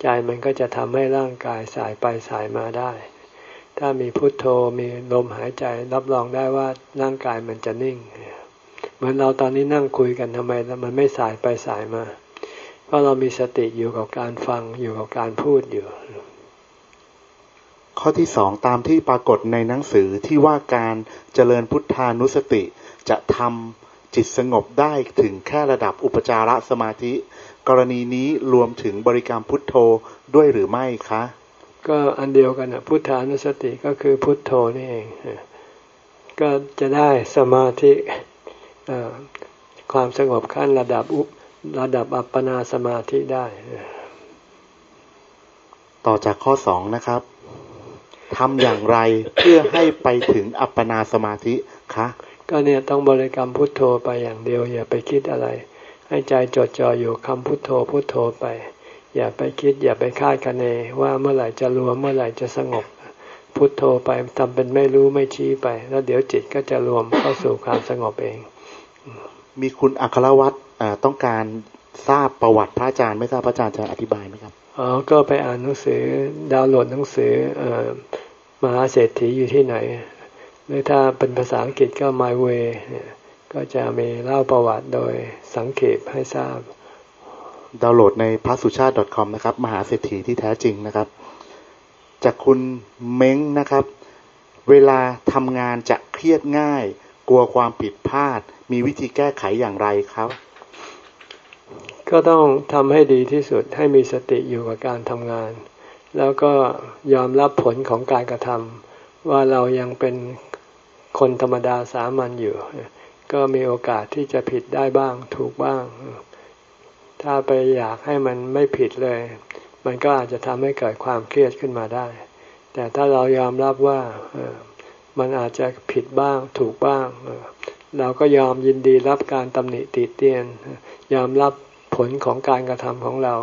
ใจมันก็จะทำให้ร่างกายสายไปสายมาได้ ถ้ามีพุทโธมีลมหายใจ รับรองได้ว่าร่างกายมันจะนิ่ง เหมือนเราตอนนี้นั่งคุยกันทำไมมันไม่สายไปสายมา เพราะเรามีสติอยู่กับการฟังอยู่กับการพูดอยู่ ข้อที่สองตามที่ปรากฏในหนังสือที่ว่าการเจริญพุทธานุสติจะทำจิตสงบได้ถึงแค่ระดับอุปจารสมาธิ กรณีนี้รวมถึงบริกรรมพุทโธด้วยหรือไม่คะ ก็อันเดียวกันนะพุทธานุสติก็คือพุทโธนี่เองก็จะได้สมาธิความสงบขั้นระดับอุ ระดับอัปปนาสมาธิได้ ต่อจากข้อสองนะครับทำอย่างไรเพื่อให้ไปถึงอัปปนาสมาธิคะก็เนี่ยต้องบริกรรมพุทโธไปอย่างเดียว อย่าไปคิดอะไร ให้ใจจดจ่ออยู่คำพุทโธพุทโธไป อย่าไปคิด อย่าไปคาดคะเนว่าเมื่อไหร่จะรวมเมื่อไหร่จะสงบ พุทโธไปทำเป็นไม่รู้ไม่ชี้ไป แล้วเดี๋ยวจิตก็จะรวมเข้าสู่ความสงบเอง มีคุณอัครวัตร ต้องการทราบประวัติพระอาจารย์ไม่ทราบพระอาจารย์จะอธิบายไหมครับอ๋อก็ไปอ่านหนังสือดาวน์โหลดหนังสืออมหาเศรษฐีอยู่ที่ไหน หรือถ้าเป็นภาษาอังกฤษก็ My Way ก็จะมีเล่าประวัติโดยสังเกตให้ทราบ ดาวน์โหลดในพระสุชาติ .com นะครับ มหาเศรษฐีที่แท้จริงนะครับ จากคุณเม้งนะครับ เวลาทำงานจะเครียดง่าย กลัวความผิดพลาด มีวิธีแก้ไขอย่างไรครับ ก็ต้องทำให้ดีที่สุดให้มีสติอยู่กับการทำงาน แล้วก็ยอมรับผลของการกระทำว่าเรายังเป็นคนธรรมดาสามัญอยู่ ก็มีโอกาสที่จะผิดได้บ้างถูกบ้าง ถ้าไปอยากให้มันไม่ผิดเลย มันก็อาจจะทำให้เกิดความเครียดขึ้นมาได้ แต่ถ้าเรายอมรับว่ามันอาจจะผิดบ้างถูกบ้าง เราก็ยอมยินดีรับการตำหนิติเตียน ยอมรับ ผลของการกระทำของเรา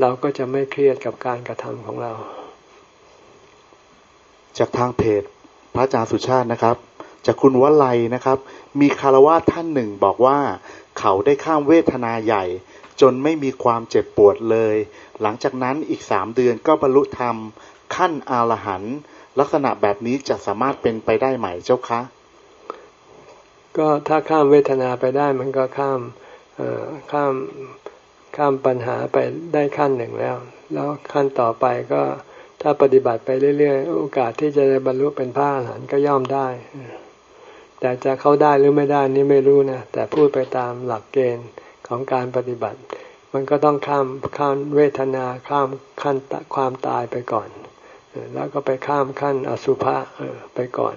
เราก็จะไม่เครียดกับการกระทำของเรา จากทางเพจพระอาจารย์สุชาตินะครับ จากคุณวลัยนะครับ มีคารวะท่านหนึ่งบอกว่าเขาได้ข้ามเวทนาใหญ่ จนไม่มีความเจ็บปวดเลย หลังจากนั้นอีกสามเดือนก็บรรลุธรรมขั้นอรหันต์ลักษณะแบบนี้จะสามารถเป็นไปได้ไหมเจ้าคะ ก็ถ้าข้ามเวทนาไปได้มันก็ข้ามข้าม ข้ามปัญหาไปได้ขั้นหนึ่งแล้ว แล้วขั้นต่อไปก็ถ้าปฏิบัติไปเรื่อยๆ โอกาสที่จะได้บรรลุเป็นพระอรหันต์ก็ย่อมได้ แต่จะเข้าได้หรือไม่ได้นี่ไม่รู้นะ แต่พูดไปตามหลักเกณฑ์ของการปฏิบัติ มันก็ต้องข้ามข้ามเวทนาข้ามขั้นความตายไปก่อน แล้วก็ไปข้ามขั้นอสุภะไปก่อน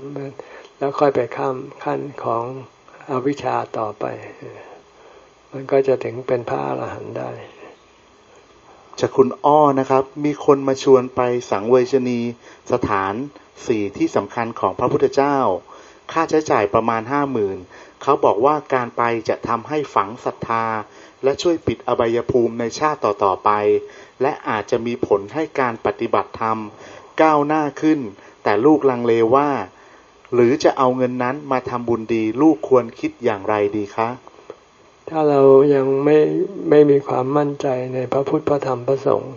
แล้วค่อยไปข้ามขั้นของอวิชชาต่อไป มันก็จะถึงเป็นพระอรหันต์ได้จากคุณอ้อนะครับ มีคนมาชวนไปสังเวชนีสถานสี่ที่สำคัญของพระพุทธเจ้า ค่าใช้จ่ายประมาณห้าหมื่นเขาบอกว่าการไปจะทำให้ฝังศรัทธา และช่วยปิดอบายภูมิในชาติต่อๆไป และอาจจะมีผลให้การปฏิบัติธรรม ก้าวหน้าขึ้น แต่ลูกลังเลว่า หรือจะเอาเงินนั้นมาทำบุญดี ลูกควรคิดอย่างไรดีคะ ถ้าเรายังไม่ไม่มีความมั่นใจในพระพุทธพระธรรมพระสงฆ์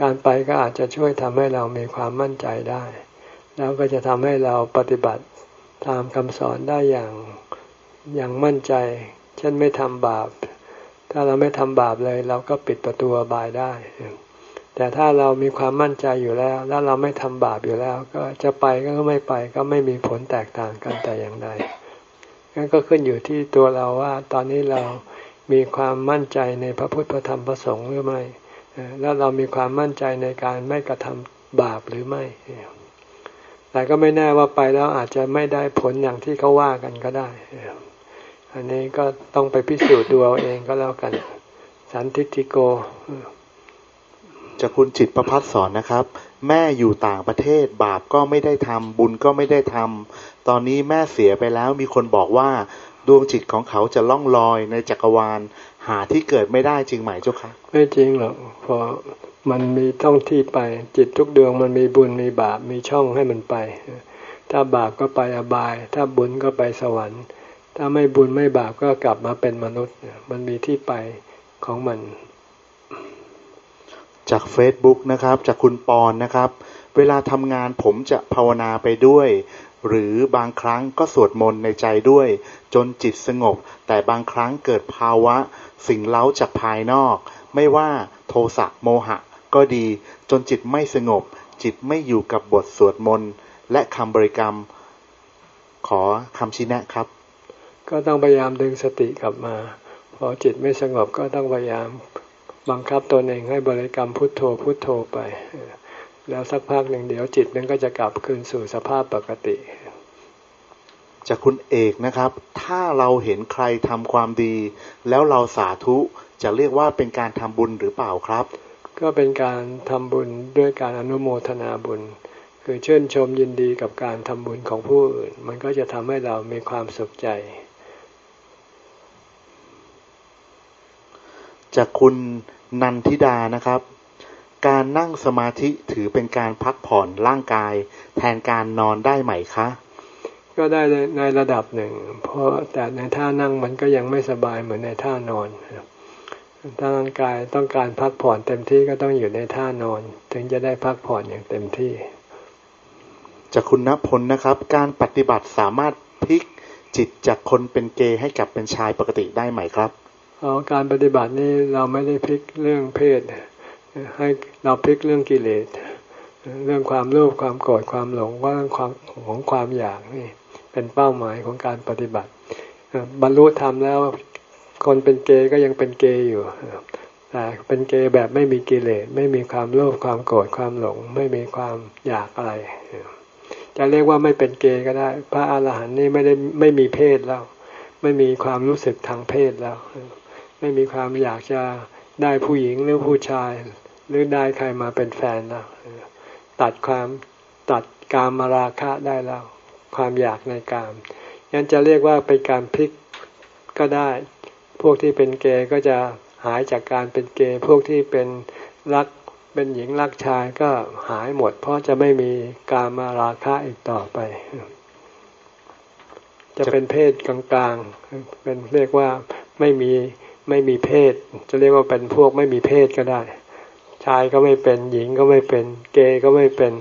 การไปก็อาจจะช่วยทำให้เรามีความมั่นใจได้ แล้วก็จะทำให้เราปฏิบัติตามคำสอนได้อย่างอย่างมั่นใจ เช่นไม่ทำบาป ถ้าเราไม่ทำบาปเลย เราก็ปิดประตูบายได้ แต่ถ้าเรามีความมั่นใจอยู่แล้ว แล้วเราไม่ทำบาปอยู่แล้ว ก็จะไปก็ไม่ไปก็ไม่มีผลแตกต่างกันแต่อย่างใด นั่นก็ขึ้นอยู่ที่ตัวเราว่า ตอนนี้เรามีความมั่นใจในพระพุทธพระธรรมพระสงฆ์หรือไม่ แล้วเรามีความมั่นใจในการไม่กระทำบาปหรือไม่ แต่ก็ไม่แน่ว่าไปแล้วอาจจะไม่ได้ผลอย่างที่เขาว่ากันก็ได้ อันนี้ก็ต้องไปพิสูจน์ดูเอาเองก็แล้วกัน สันทิติโก จะคุณจิตประพัฒสอนนะครับ แม่อยู่ต่างประเทศบาปก็ไม่ได้ทำบุญก็ไม่ได้ทำ ตอนนี้แม่เสียไปแล้วมีคนบอกว่า ดวงจิตของเขาจะล่องลอยในจักรวาล หาที่เกิดไม่ได้จริงไหมเจ้าคะไม่จริงหรอกเพราะมันมีท่องที่ไปจิตทุกดวงมันมีบุญมีบาปมีช่องให้มันไป ถ้าบาปก็ไปอบาย ถ้าบุญก็ไปสวรรค์ ถ้าไม่บุญไม่บาปก็กลับมาเป็นมนุษย์ มันมีที่ไปของมัน จาก Facebook นะครับ จากคุณปอนนะครับ เวลาทำงานผมจะภาวนาไปด้วย หรือบางครั้งก็สวดมนต์ในใจด้วย จนจิตสงบ แต่บางครั้งเกิดภาวะ สิ่งเล้าจากภายนอก ไม่ว่าโทสะโมหะ ก็ดี จนจิตไม่สงบ จิตไม่อยู่กับบทสวดมนต์และคำบริกรรม ขอคำชี้แนะครับ ก็ต้องพยายามดึงสติกลับมา พอจิตไม่สงบก็ต้องพยายามบังคับตัวเองให้บริกรรมพุทโธพุทโธไป แล้วสักพักหนึ่งเดี๋ยวจิตนั้นก็จะกลับคืนสู่สภาพปกติ จากคุณเอกนะครับ ถ้าเราเห็นใครทำความดี แล้วเราสาธุจะเรียกว่าเป็นการทำบุญหรือเปล่าครับ ก็เป็นการทำบุญด้วยการอนุโมทนาบุญ คือเชื่นชมยินดีกับการทำบุญของผู้อื่น มันก็จะทำให้เรามีความสุขใจ จากคุณนันทิดานะครับ การนั่งสมาธิถือเป็นการพักผ่อนร่างกาย แทนการนอนได้ไหมคะ ก็ได้ในระดับหนึ่ง เพราะแต่ในท่านั่งมันก็ยังไม่สบายเหมือนในท่านอนถ้าร่างกายต้องการพักผ่อนเต็มที่ก็ต้องอยู่ในท่านอน ถึงจะได้พักผ่อนอย่างเต็มที่จากคุณณพลนะครับ การปฏิบัติสามารถพลิกจิตจากคนเป็นเกย์ให้กลับเป็นชายปกติได้ไหมครับเอาการปฏิบัตินี้เราไม่ได้พลิกเรื่องเพศ ให้เราพลิกเรื่องกิเลส เรื่องความโลภความโกรธความหลงว่าความของความอยากนี่ เป็นเป้าหมายของการปฏิบัติ บรรลุธรรมแล้วคนเป็นเกย์ก็ยังเป็นเกย์อยู่แต่เป็นเกย์แบบไม่มีกิเลส ไม่มีความโลภความโกรธความหลง ไม่มีความอยากอะไร จะเรียกว่าไม่เป็นเกย์ก็ได้ พระอาหารหันต์นี่ไม่ได้ไม่มีเพศแล้ว ไม่มีความรู้สึกทางเพศแล้ว ไม่มีความอยากจะ ได้ผู้หญิงหรือผู้ชาย หรือได้ใครมาเป็นแฟนแล้วตัดความตัดกามมาราคะได้แล้วความอยากในกามยันจะเรียกว่าเป็นการพลิกก็ได้ พวกที่เป็นเกย์ก็จะหายจากการเป็นเกย์พวกที่เป็นรักเป็นหญิงรักชายก็หายหมด เพราะจะไม่มีกามาราคะอีกต่อไป จะเป็นเพศกลางๆเป็นเรียกว่าไม่มี ไม่มีเพศ จะเรียกว่าเป็นพวกไม่มีเพศก็ได้ ชายก็ไม่เป็น หญิงก็ไม่เป็น เกย์ก็ไม่เป็น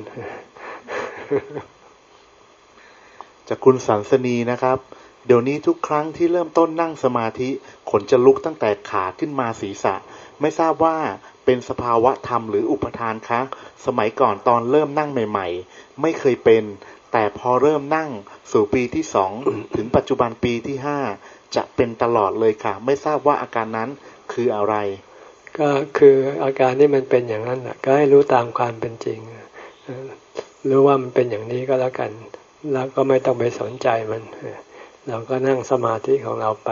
จากคุณสันสนีนะครับ เดี๋ยวนี้ทุกครั้งที่เริ่มต้นนั่งสมาธิ ขนจะลุกตั้งแต่ขาขึ้นมาศีรษะ ไม่ทราบว่าเป็นสภาวะธรรมหรืออุปทานคะ สมัยก่อนตอนเริ่มนั่งใหม่ ๆ ไม่เคยเป็น แต่พอเริ่มนั่งสู่ปีที่สองถึงปัจจุบันปีที่ห้า จะเป็นตลอดเลยค่ะ ไม่ทราบว่าอาการนั้นคืออะไร ก็คืออาการที่มันเป็นอย่างนั้นก็ให้รู้ตามความเป็นจริงรู้ว่ามันเป็นอย่างนี้ก็แล้วกันแล้วก็ไม่ต้องไปสนใจมัน เราก็นั่งสมาธิของเราไป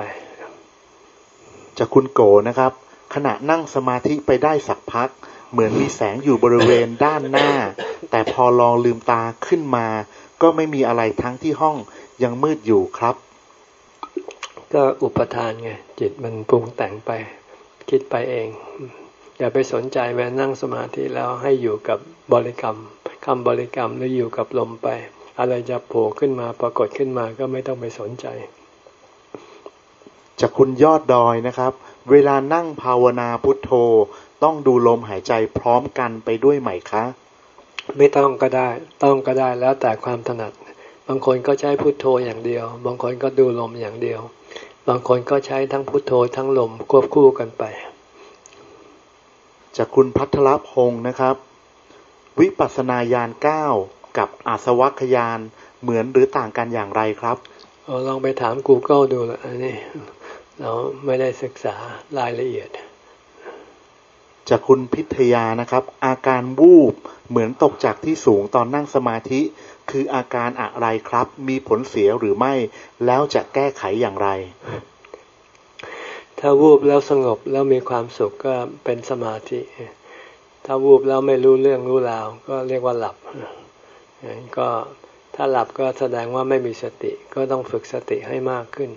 จากคุณโกนะครับ ขณะนั่งสมาธิไปได้สักพัก เหมือนมีแสงอยู่บริเวณด้านหน้า แต่พอลองลืมตาขึ้นมา ก็ไม่มีอะไรทั้งที่ห้องยังมืดอยู่ครับ ก็อุปทานไงจิตมันปรุงแต่งไป คิดไปเอง อย่าไปสนใจแม้นั่งสมาธิแล้วให้อยู่กับบริกรรมคำบริกรรมหรืออยู่กับลมไป อะไรจะโผล่ขึ้นมาปรากฏขึ้นมาก็ไม่ต้องไปสนใจ จากคุณยอดดอยนะครับ เวลานั่งภาวนาพุทโธ ต้องดูลมหายใจพร้อมกันไปด้วยไหมคะ ไม่ต้องก็ได้ ต้องก็ได้แล้วแต่ความถนัดบางคนก็ใช้พุทโธอย่างเดียว บางคนก็ดูลมอย่างเดียว บางคนก็ใช้ทั้งพุทโธทั้งลมควบคู่กันไป จากคุณพัทรพงศ์นะครับ วิปัสสนาญาณเก้ากับอาสวัคยานเหมือนหรือต่างกันอย่างไรครับลองไปถาม Google ดูละอันนี้เราไม่ได้ศึกษารายละเอียด จากคุณพิทยานะครับ อาการวูบเหมือนตกจากที่สูงตอนนั่งสมาธิ คืออาการอะไรครับ มีผลเสียหรือไม่ แล้วจะแก้ไขอย่างไร ถ้าวูบแล้วสงบแล้วมีความสุขก็เป็นสมาธิ ถ้าวูบแล้วไม่รู้เรื่องรู้ราว ก็เรียกว่าหลับ ก็ถ้าหลับก็แสดงว่าไม่มีสติก็ต้องฝึกสติให้มากขึ้น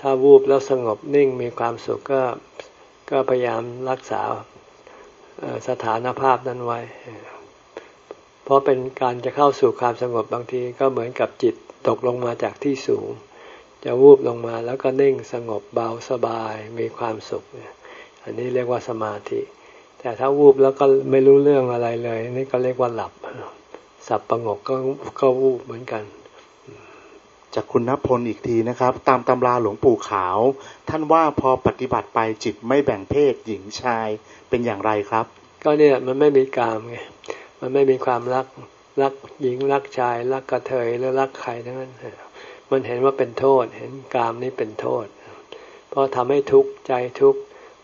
ถ้าวูบแล้วสงบนิ่งมีความสุขก็ก็พยายามรักษาสถานภาพนั้นไว้ เพราะเป็นการจะเข้าสู่ความสงบบางทีก็เหมือนกับจิตตกลงมาจากที่สูง จะวูบลงมาแล้วก็นิ่งสงบเบาสบายมีความสุข อันนี้เรียกว่าสมาธิ แต่ถ้าวูบแล้วก็ไม่รู้เรื่องอะไรเลย นี่ก็เรียกว่าหลับ สับประงกก็ก็วูบเหมือนกันจากคุณนพลอีกทีนะครับ ตามตำราหลวงปู่ขาว ท่านว่าพอปฏิบัติไปจิตไม่แบ่งเพศหญิงชายเป็นอย่างไรครับ ก็เนี่ยมันไม่มีกามไง มันไม่มีความรักรักหญิงรักชาย รักกระเทยหรือรักใครทั้งนั้น มันเห็นว่าเป็นโทษ เห็นกามนี้เป็นโทษ เพราะทำให้ทุกข์ใจทุกข์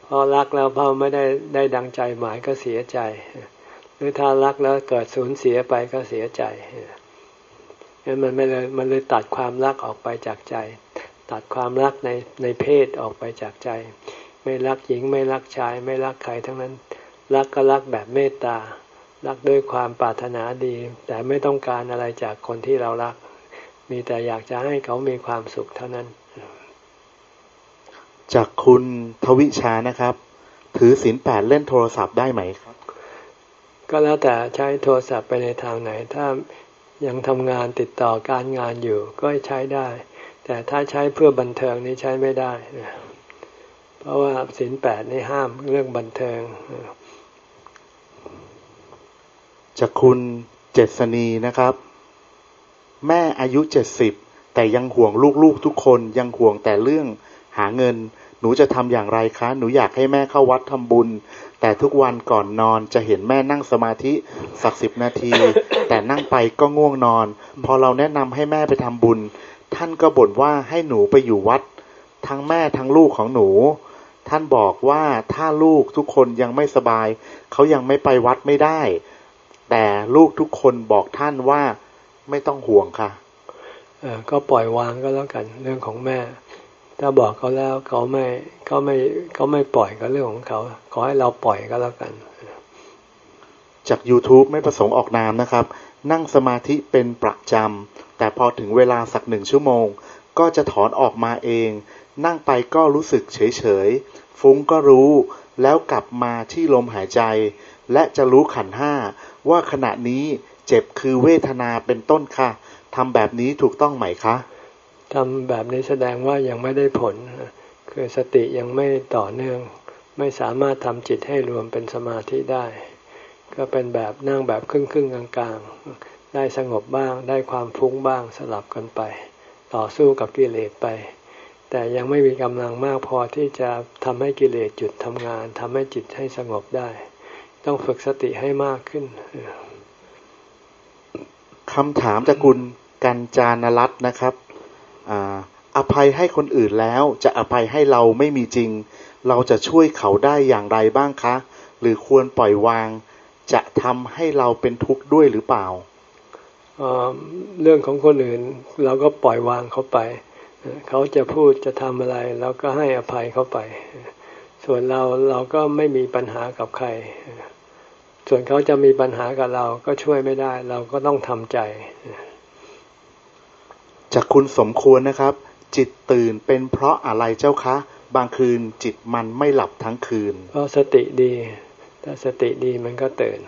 พอรักแล้วพอไม่ได้ได้ดังใจหมายก็เสียใจ หรือถ้ารักแล้วเกิดสูญเสียไปก็เสียใจงั้นมันไม่เลยมันเลยตัดความรักออกไปจากใจ ตัดความรักในในเพศออกไปจากใจ ไม่รักหญิงไม่รักชาย ไม่รักใครทั้งนั้น รักก็รักแบบเมตตา รักด้วยความปรารถนาดี แต่ไม่ต้องการอะไรจากคนที่เรารัก มีแต่อยากจะให้เขามีความสุขเท่านั้น จากคุณทวิชานะครับ ถือศีลแปดเล่นโทรศัพท์ได้ไหมครับ ก็แล้วแต่ใช้โทรศัพท์ไปในทางไหน ถ้ายังทำงานติดต่อการงานอยู่ก็ใช้ได้ แต่ถ้าใช้เพื่อบันเทิงนี่ใช้ไม่ได้นะเพราะว่าสินแปดนี่ห้ามเรื่องบันเทิง จากคุณเจษณีนะครับ แม่อายุเจ็ดสิบแต่ยังห่วงลูกๆทุกคนยังห่วงแต่เรื่องหาเงิน หนูจะทำอย่างไรคะ หนูอยากให้แม่เข้าวัดทำบุญ แต่ทุกวันก่อนนอนจะเห็นแม่นั่งสมาธิสักสิบนาที แต่นั่งไปก็ง่วงนอน พอเราแนะนำให้แม่ไปทำบุญ ท่านก็บ่นว่าให้หนูไปอยู่วัด ทั้งแม่ทั้งลูกของหนู ท่านบอกว่าถ้าลูกทุกคนยังไม่สบาย เขายังไม่ไปวัดไม่ได้ แต่ลูกทุกคนบอกท่านว่าไม่ต้องห่วงค่ะก็ปล่อยวางก็แล้วกันเรื่องของแม่ ถ้าบอกเขาแล้วเขาไม่เขาไม่เขาไม่ปล่อยก็เรื่องของเขา ขอให้เราปล่อยก็แล้วกัน จาก YouTube ไม่ประสงค์ออกนามนะครับ นั่งสมาธิเป็นประจำแต่พอถึงเวลาสักหนึ่งชั่วโมง ก็จะถอนออกมาเอง นั่งไปก็รู้สึกเฉยเฉยฟุ้งก็รู้ แล้วกลับมาที่ลมหายใจ และจะรู้ขันห้าว่าขณะนี้เจ็บคือเวทนาเป็นต้นค่ะทำแบบนี้ถูกต้องไหมคะทำแบบนี้แสดงว่ายังไม่ได้ผล คือสติยังไม่ต่อเนื่อง ไม่สามารถทำจิตให้รวมเป็นสมาธิได้ ก็เป็นแบบนั่งแบบครึ่งครึ่งกลางกลางได้สงบบ้าง ได้ความฟุ้งบ้างสลับกันไป ต่อสู้กับกิเลสไป แต่ยังไม่มีกำลังมากพอที่จะทำให้กิเลสหยุดทำงานทำให้จิตให้สงบได้ ต้องฝึกสติให้มากขึ้นคำถามจากคุณกัญจานรัตน์นะครับออภัยให้คนอื่นแล้ว จะอภัยให้เราไม่มีจริง เราจะช่วยเขาได้อย่างไรบ้างคะ หรือควรปล่อยวาง จะทำให้เราเป็นทุกข์ด้วยหรือเปล่าเรื่องของคนอื่นเราก็ปล่อยวางเขาไป เขาจะพูดจะทำอะไรเราก็ให้อภัยเขาไป ส่วนเราเราก็ไม่มีปัญหากับใคร ส่วนเขาจะมีปัญหากับเราก็ช่วยไม่ได้ เราก็ต้องทำใจ จากคุณสมควรนะครับ จิตตื่นเป็นเพราะอะไรเจ้าคะ บางคืนจิตมันไม่หลับทั้งคืน เพราะสติดี ถ้าสติดีมันก็ตื่น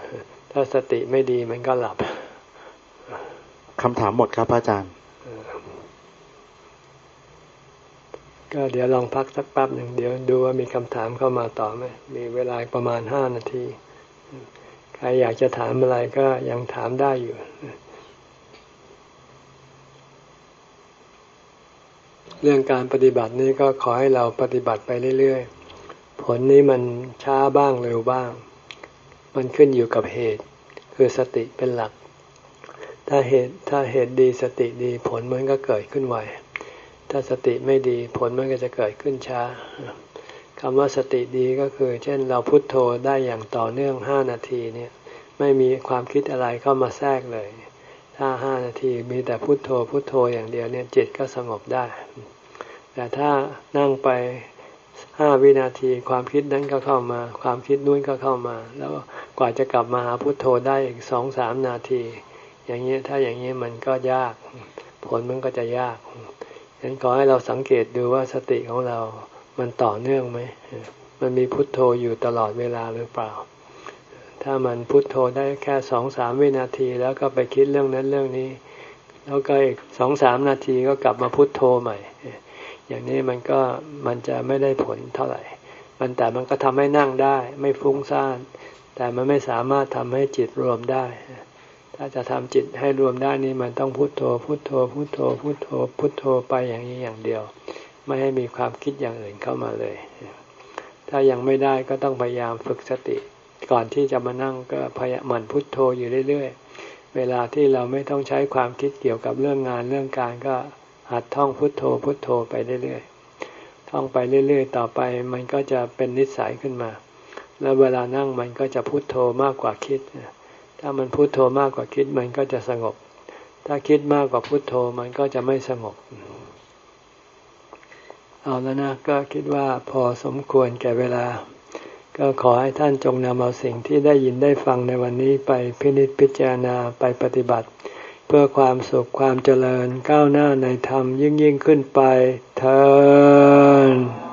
ถ้าสติไม่ดีมันก็หลับคำถามหมดครับอาจารย์ ก็เดี๋ยวลองพักสักแป๊บหนึ่งเดี๋ยวดูว่ามีคำถามเข้ามาต่อไหมมีเวลาประมาณห้านาที ใครอยากจะถามอะไรก็ยังถามได้อยู่ เรื่องการปฏิบัตินี้ก็ขอให้เราปฏิบัติไปเรื่อยๆ ผลนี้มันช้าบ้างเร็วบ้าง มันขึ้นอยู่กับเหตุ คือสติเป็นหลัก ถ้าเหตุถ้าเหตุดีสติดีผลมันก็เกิดขึ้นไว ถ้าสติไม่ดีผลมันก็จะเกิดขึ้นช้าคำว่าสติดีก็คือ เช่นเราพุโทโธได้อย่างต่อเนื่องห้านาทีเนี่ยไม่มีความคิดอะไรเข้ามาแทรกเลย ถ้าห้านาทีมีแต่พุโทโธพุโทโธอย่างเดียวเนี่ยจิตก็สงบได้ แต่ถ้านั่งไปห้าวินาทีความคิดนั้นก็เข้ามา ความคิดนู้นก็เข้ามา แล้วกว่าจะกลับมาหาพุโทโธได้อีกสองสามนาที อย่างนี้ถ้าอย่างนี้มันก็ยาก ผลมันก็จะยาก ฉะนั้นขอให้เราสังเกตดูว่าสติของเรามันต่อเนื่องไหม มันมีพุทโธอยู่ตลอดเวลาหรือเปล่า ถ้ามันพุทโธได้แค่สองสามวินาที แล้วก็ไปคิดเรื่องนั้นเรื่องนี้ แล้วก็อีกสองสามนาทีก็กลับมาพุทโธใหม่ อย่างนี้มันก็มันจะไม่ได้ผลเท่าไหร่ มันแต่มันก็ทำให้นั่งได้ ไม่ฟุ้งซ่าน แต่มันไม่สามารถทำให้จิตรวมได้ ถ้าจะทำจิตให้รวมได้นี้มันต้องพุโทโธ พุโทโธ พุโทโธ พุโทโธ พุโทโธไปอย่างนี้อย่างเดียว ไม่ให้มีความคิดอย่างอื่นเข้ามาเลย ถ้ายังไม่ได้ก็ต้องพยายามฝึกสติ ก่อนที่จะมานั่งก็พยายามพุโทโธอยู่เรื่อยๆ เวลาที่เราไม่ต้องใช้ความคิดเกี่ยวกับเรื่องงานเรื่องการก็หัดท่องพุโทโธ พุโทโธไปเรื่อยๆ ท่องไปเรื่อยๆ ต่อไปมันก็จะเป็นนิสัยขึ้นมา แล้วเวลานั่งมันก็จะพุโทโธมากกว่าคิด ถ้ามันพุโทโธมากกว่าคิดมันก็จะสงบ ถ้าคิดมากกว่าพุโทโธมันก็จะไม่สงบ เอาแล้วนะก็คิดว่าพอสมควรแก่เวลา ก็ขอให้ท่านจงนำเอาสิ่งที่ได้ยินได้ฟังในวันนี้ไปพินิจพิจารณาไปปฏิบัติ เพื่อความสุขความเจริญก้าวหน้าในธรรมยิ่งยิ่งขึ้นไปเธอ